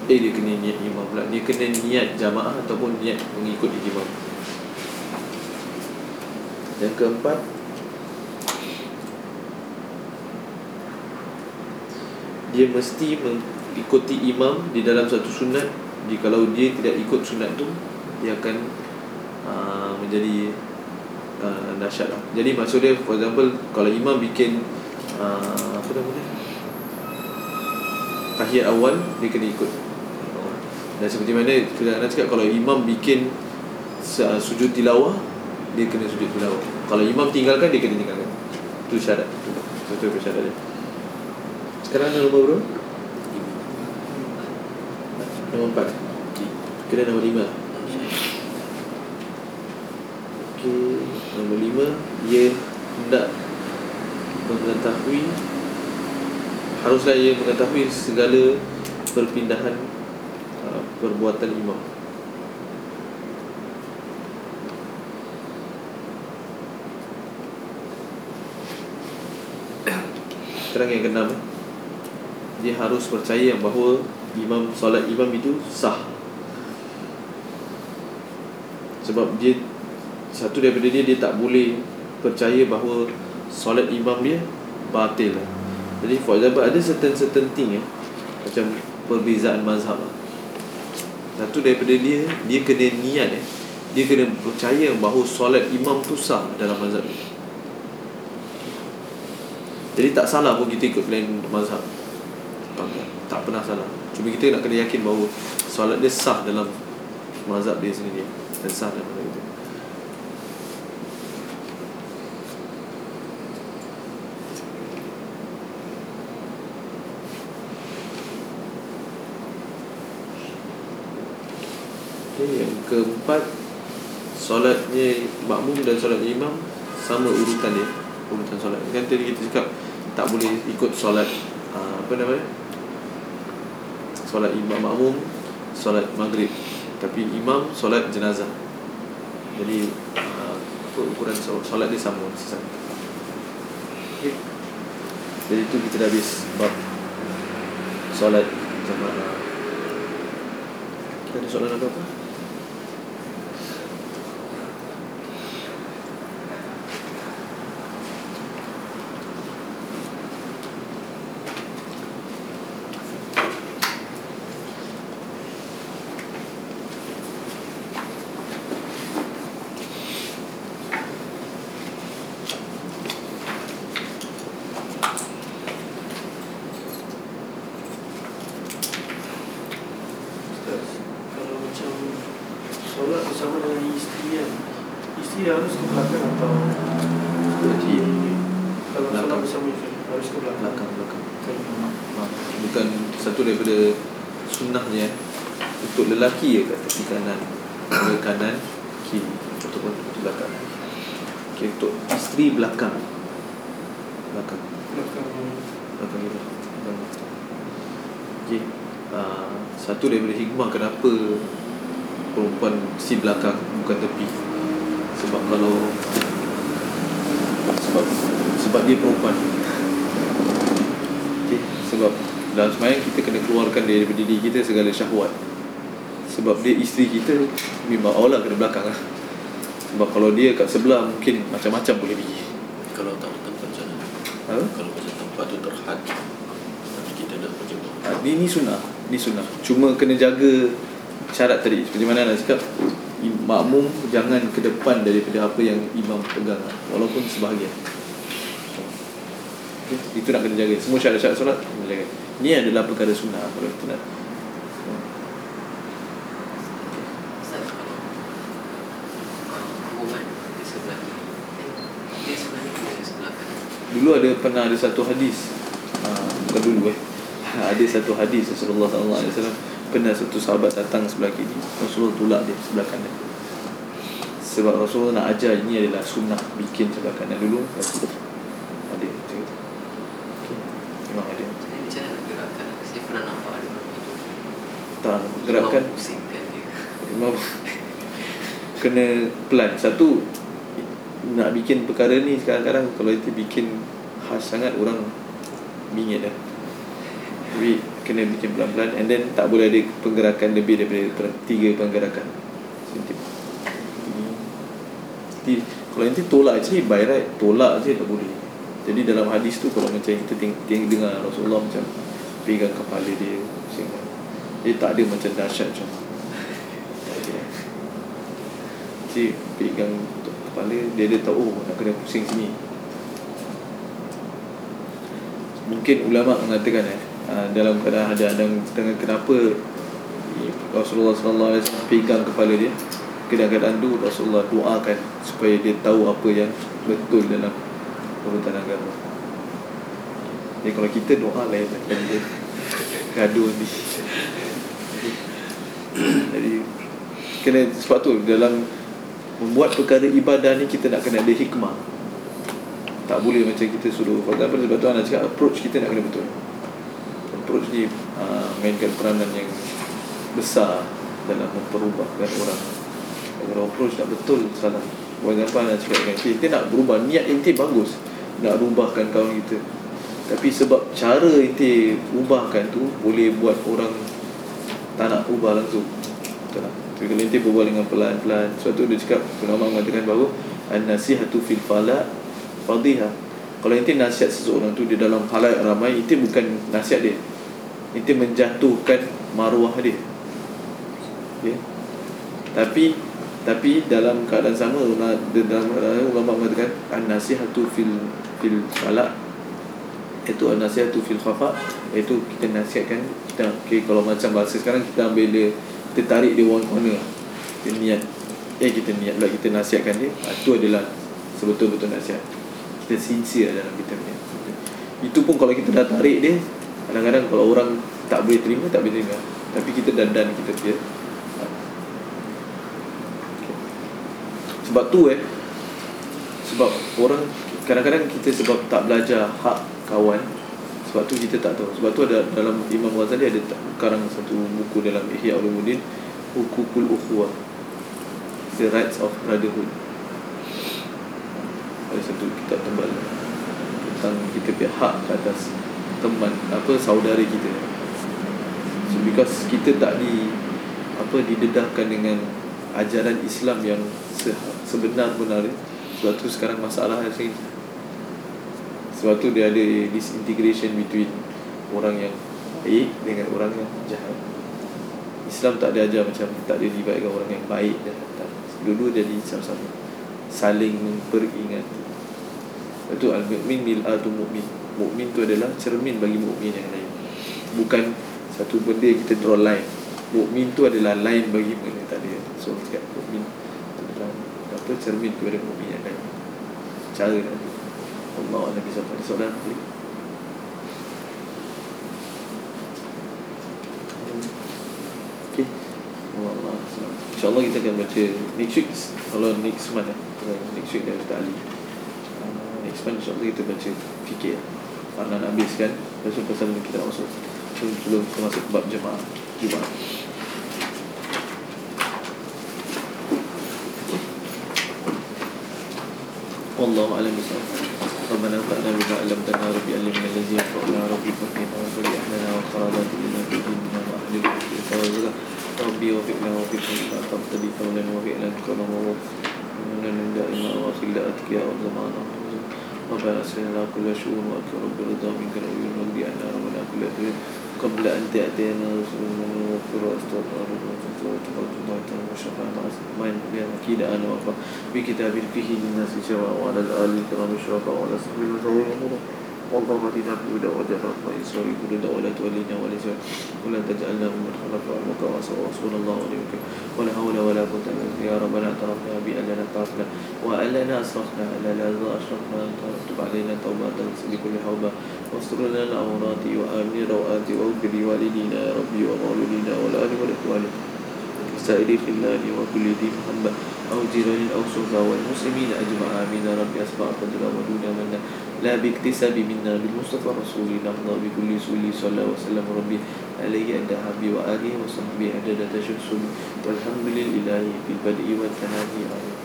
Speaker 1: eh dia kena niat imam pula. Dia kena niat jamaah ataupun niat mengikut imam. Yang keempat? Dia mesti ikuti imam di dalam satu sunat. Jikalau dia tidak ikut sunat tu Dia akan uh, menjadi uh, nasyat lah. Jadi maksud dia for example Kalau imam bikin uh, Apa nama dia? Tahiyat awal Dia kena ikut Dan seperti mana nak cakap Kalau imam bikin uh, Sujud tilawah Dia kena sujud tilawah. Kalau imam tinggalkan Dia kena tinggalkan. Itu syarat. Itu syarat dia. Sekarang nombor berapa? Nombor empat. Kena nombor lima. Okey Nombor lima Ia hendak Mengetahui Haruslah ia mengetahui segala Perpindahan Perbuatan imam. Sekarang yang keenam eh. Dia harus percaya bahawa Imam solat imam itu sah. Sebab dia Satu daripada dia Dia tak boleh Percaya bahawa Solat imam dia Batil lah. Jadi for example Ada certain-certain thing eh, Macam Perbezaan mazhab lah Satu daripada dia Dia kena niat eh, Dia kena percaya bahawa Solat imam tu sah Dalam mazhab dia. Jadi tak salah pun kita ikut plan mazhab. Tak pernah salah. Cuma kita nak kena yakin bahawa Solat dia sah dalam Mazhab dia sendiri. Dan sah dalam mazhab itu Okay, yang keempat Solatnya makmum dan solatnya imam Sama urutan dia Urutan solat. Kan tadi kita cakap Tak boleh ikut solat uh, Apa namanya? Solat imam makmum Solat maghrib. Tapi imam solat jenazah. Jadi uh, Apa ukuran solat dia sama okay. Jadi itu kita dah habis Bab Solat jamaah. Kita ada soalan apa-apa?
Speaker 2: Kalau macam Solat bersama dengan isteri kan Isteri harus ke belakang atau
Speaker 1: Jadi
Speaker 2: Kalau solat
Speaker 1: Belakang.
Speaker 2: bersama isteri Harus ke belakang
Speaker 1: Belakang belakang
Speaker 2: Kan?
Speaker 1: Ha, Bukan satu daripada Sunnahnya Untuk lelaki ya kat tepi kanan Ke kanan Kiri Ataupun ke belakang okay, Untuk isteri belakang. Belakang.
Speaker 2: Belakang
Speaker 1: Belakang. Okay uh, Satu daripada hikmah kenapa Perempuan si belakang Bukan tepi. Sebab kalau Sebab Sebab dia perempuan. Okay. Sebab Dalam semayang kita kena keluarkan Daripada diri kita segala syahwat. Sebab dia isteri kita Memang Allah kena belakang lah Sebab kalau dia kat sebelah Mungkin macam-macam boleh pergi.
Speaker 4: Kalau tak ada tempat sana.
Speaker 1: Ha?
Speaker 4: Kalau macam tempat tu terhad Tapi kita dah macam tu
Speaker 1: Ha, ni, ni sunnah Ni sunnah. Cuma kena jaga Syarat tadi. Seperti mana nak cakap Makmum Jangan ke depan Daripada apa yang Imam pegang lah. Walaupun sebahagian. Okay. Itu nak kena jaga. Semua syarat-syarat solat Kena jaga. Ni adalah perkara sunnah Kalau kita nak
Speaker 5: Ustaz, kalau uh, Woman di sebelah kiri eh, Dia sebenarnya dia sebelah kanan
Speaker 1: Dulu ada pernah ada satu hadis. Uh, Bukan dulu eh. Ada satu hadis Rasulullah SAW Pernah satu sahabat datang sebelah kiri. Rasulullah tolak dia sebelah kanan. Sebab Rasulullah nak ajar Ini adalah sunnah Bikin sebelah kanan dulu Ada macam itu okay. Memang ada.
Speaker 5: Macam mana nak gerakkan? Saya pernah nampak ada orang itu
Speaker 1: Tak Gerakkan.
Speaker 5: Imam
Speaker 1: Memang Kena plan. Satu Nak bikin perkara ni Sekarang-kadang Kalau kita bikin Khas sangat Orang Bingit dah. Tapi Kena bikin pelan-pelan And then Tak boleh ada Penggerakan lebih daripada Tiga penggerakan. Nanti Kalau nanti tolak Actually by right Tolak je tak boleh. Jadi dalam hadis tu Kalau macam kita ting- dengar Rasulullah macam pegang kepala dia pusing dia tak ada macam dahsyat macam Cik pegang kepala dia dia tahu oh nak kena pusing sini mungkin ulama mengatakan eh ah, dalam keadaan ada dan dengan kenapa Rasulullah sallallahu alaihi wasallam pegang kepala dia kadang-kadang tu Rasulullah doakan supaya dia tahu apa yang betul dalam urutan agama. Jadi kalau kita doa lain macam dia gaduh ni. Jadi kena sebab tu dalam membuat perkara ibadah ni kita nak kena ada hikmah. Tak boleh macam kita suruh For example sebab tu anak cakap approach kita nak kena betul. Approach ni uh, mainkan peranan yang besar dalam memperubahkan orang. Kalau approach tak betul salah. For example anak cakap dengan kita, nak berubah. Niat inti bagus. Nak rubahkan kawan kita. Tapi sebab cara inti ubahkan tu Boleh buat orang tak nak ubah langsung. Betul tak? Tapi kalau inti berbual dengan pelan-pelan Sebab tu dia cakap Ulama mengatakan bahawa An-nasihatu fil falak fadhiha kalau inti nasihat seseorang tu di dalam halayak ramai itu bukan nasihat dia. Itu menjatuhkan maruah dia. Okay? tapi tapi dalam keadaan sama dalam keadaan ulama mengatakan an-nasihatu fil fil falak. Itu an-nasihatu fil khafa. Itu kita nasihatkan kita okay, kalau macam bahasa sekarang kita ambil dia kita tarik dia one corner kita niat. Eh kita niat pula kita nasihatkan dia. Itu adalah sebetul-betul nasihat kita sincere dalam kita punya itu pun kalau kita dah tarik dia kadang-kadang kalau orang tak boleh terima tak boleh terima tapi kita dandan kita dia sebab tu eh sebab orang kadang-kadang kita sebab tak belajar hak kawan sebab tu kita tak tahu. Sebab tu ada dalam Imam Ghazali ada karang satu buku dalam Ihya Ulumuddin Hukukul Ukhuwah The Rights of Brotherhood ada satu kitab tebal tentang kita punya hak ke atas teman apa saudara kita. So because kita tak di apa didedahkan dengan ajaran Islam yang se, sebenar-benar sebab tu sekarang masalah macam sebab tu dia ada disintegration between orang yang baik dengan orang yang jahat. Islam tak ada ajar macam tak ada dibaikkan orang yang baik dan tak. Dulu jadi sama-sama saling memperingat itu al-mu'min mil'atu mu'min. Mukmin tu adalah cermin bagi mukmin yang lain. Bukan satu benda kita draw line. Mukmin tu adalah line bagi benda tak ada. So cakap mukmin adalah apa cermin tu ada mukmin yang lain. Cara nanti. Allah Nabi siapa ada soalan. Okay. Allah InsyaAllah kita akan baca Next week Kalau next month eh. Next week dari Ustaz Ali next month insyaAllah kita baca fikir Mana nak habiskan Lepas tu pasal kita nak masuk Sebelum kita masuk ke bab jemaah Jumaat والله أعلم ربنا انفعنا بما علمتنا ربي علمنا الذي ينفعنا ربي فقنا وصلح لنا وخرابات لنا في ديننا وأهلنا وفقنا ربي وفقنا وفقنا لما تقتدي قولا وفعلا كما هو من دائما واصل لأتقياء والزمان ربنا أسلنا كل شؤون وأكثر برضا منك نبي المجد أن ربنا كل خير قبل أن تأتينا رسول من وفر واستغفر وتقبل تعالى وشفاعة ينبغي أكيد أنا وفا بكتاب فيه للناس شفاء وعلى الآل الكرام الشرفاء وعلى سبيل المسلمين والله هدينا بهدى وجهنا وإسرار بهدى ولا تولينا ولا سوء ولا تجعلنا ممن خلف عمك وصلى الله عليك ولا حول ولا قوة إلا بالله. يا ربنا اعترفنا بأننا طرفنا وأننا أسرفنا ألا لا أشرفنا. تب علينا توبة بكل حوبة. واستر لنا العورات وآمن روآت واغفر لوالدينا يا ربي ومولودينا والآل والإخوان. سائر الخلال وكل ذي محبة أو جيران أو صحبة والمسلمين أجمع آمين ربي أسمع قدر ودون منا. لا باكتساب منا بالمصطفى رسول نقضى بكل سؤل صلى وسلم ربي عليه عند حبي وآله وصحبه عدد تشهد والحمد لله في البدء والتنادي آمين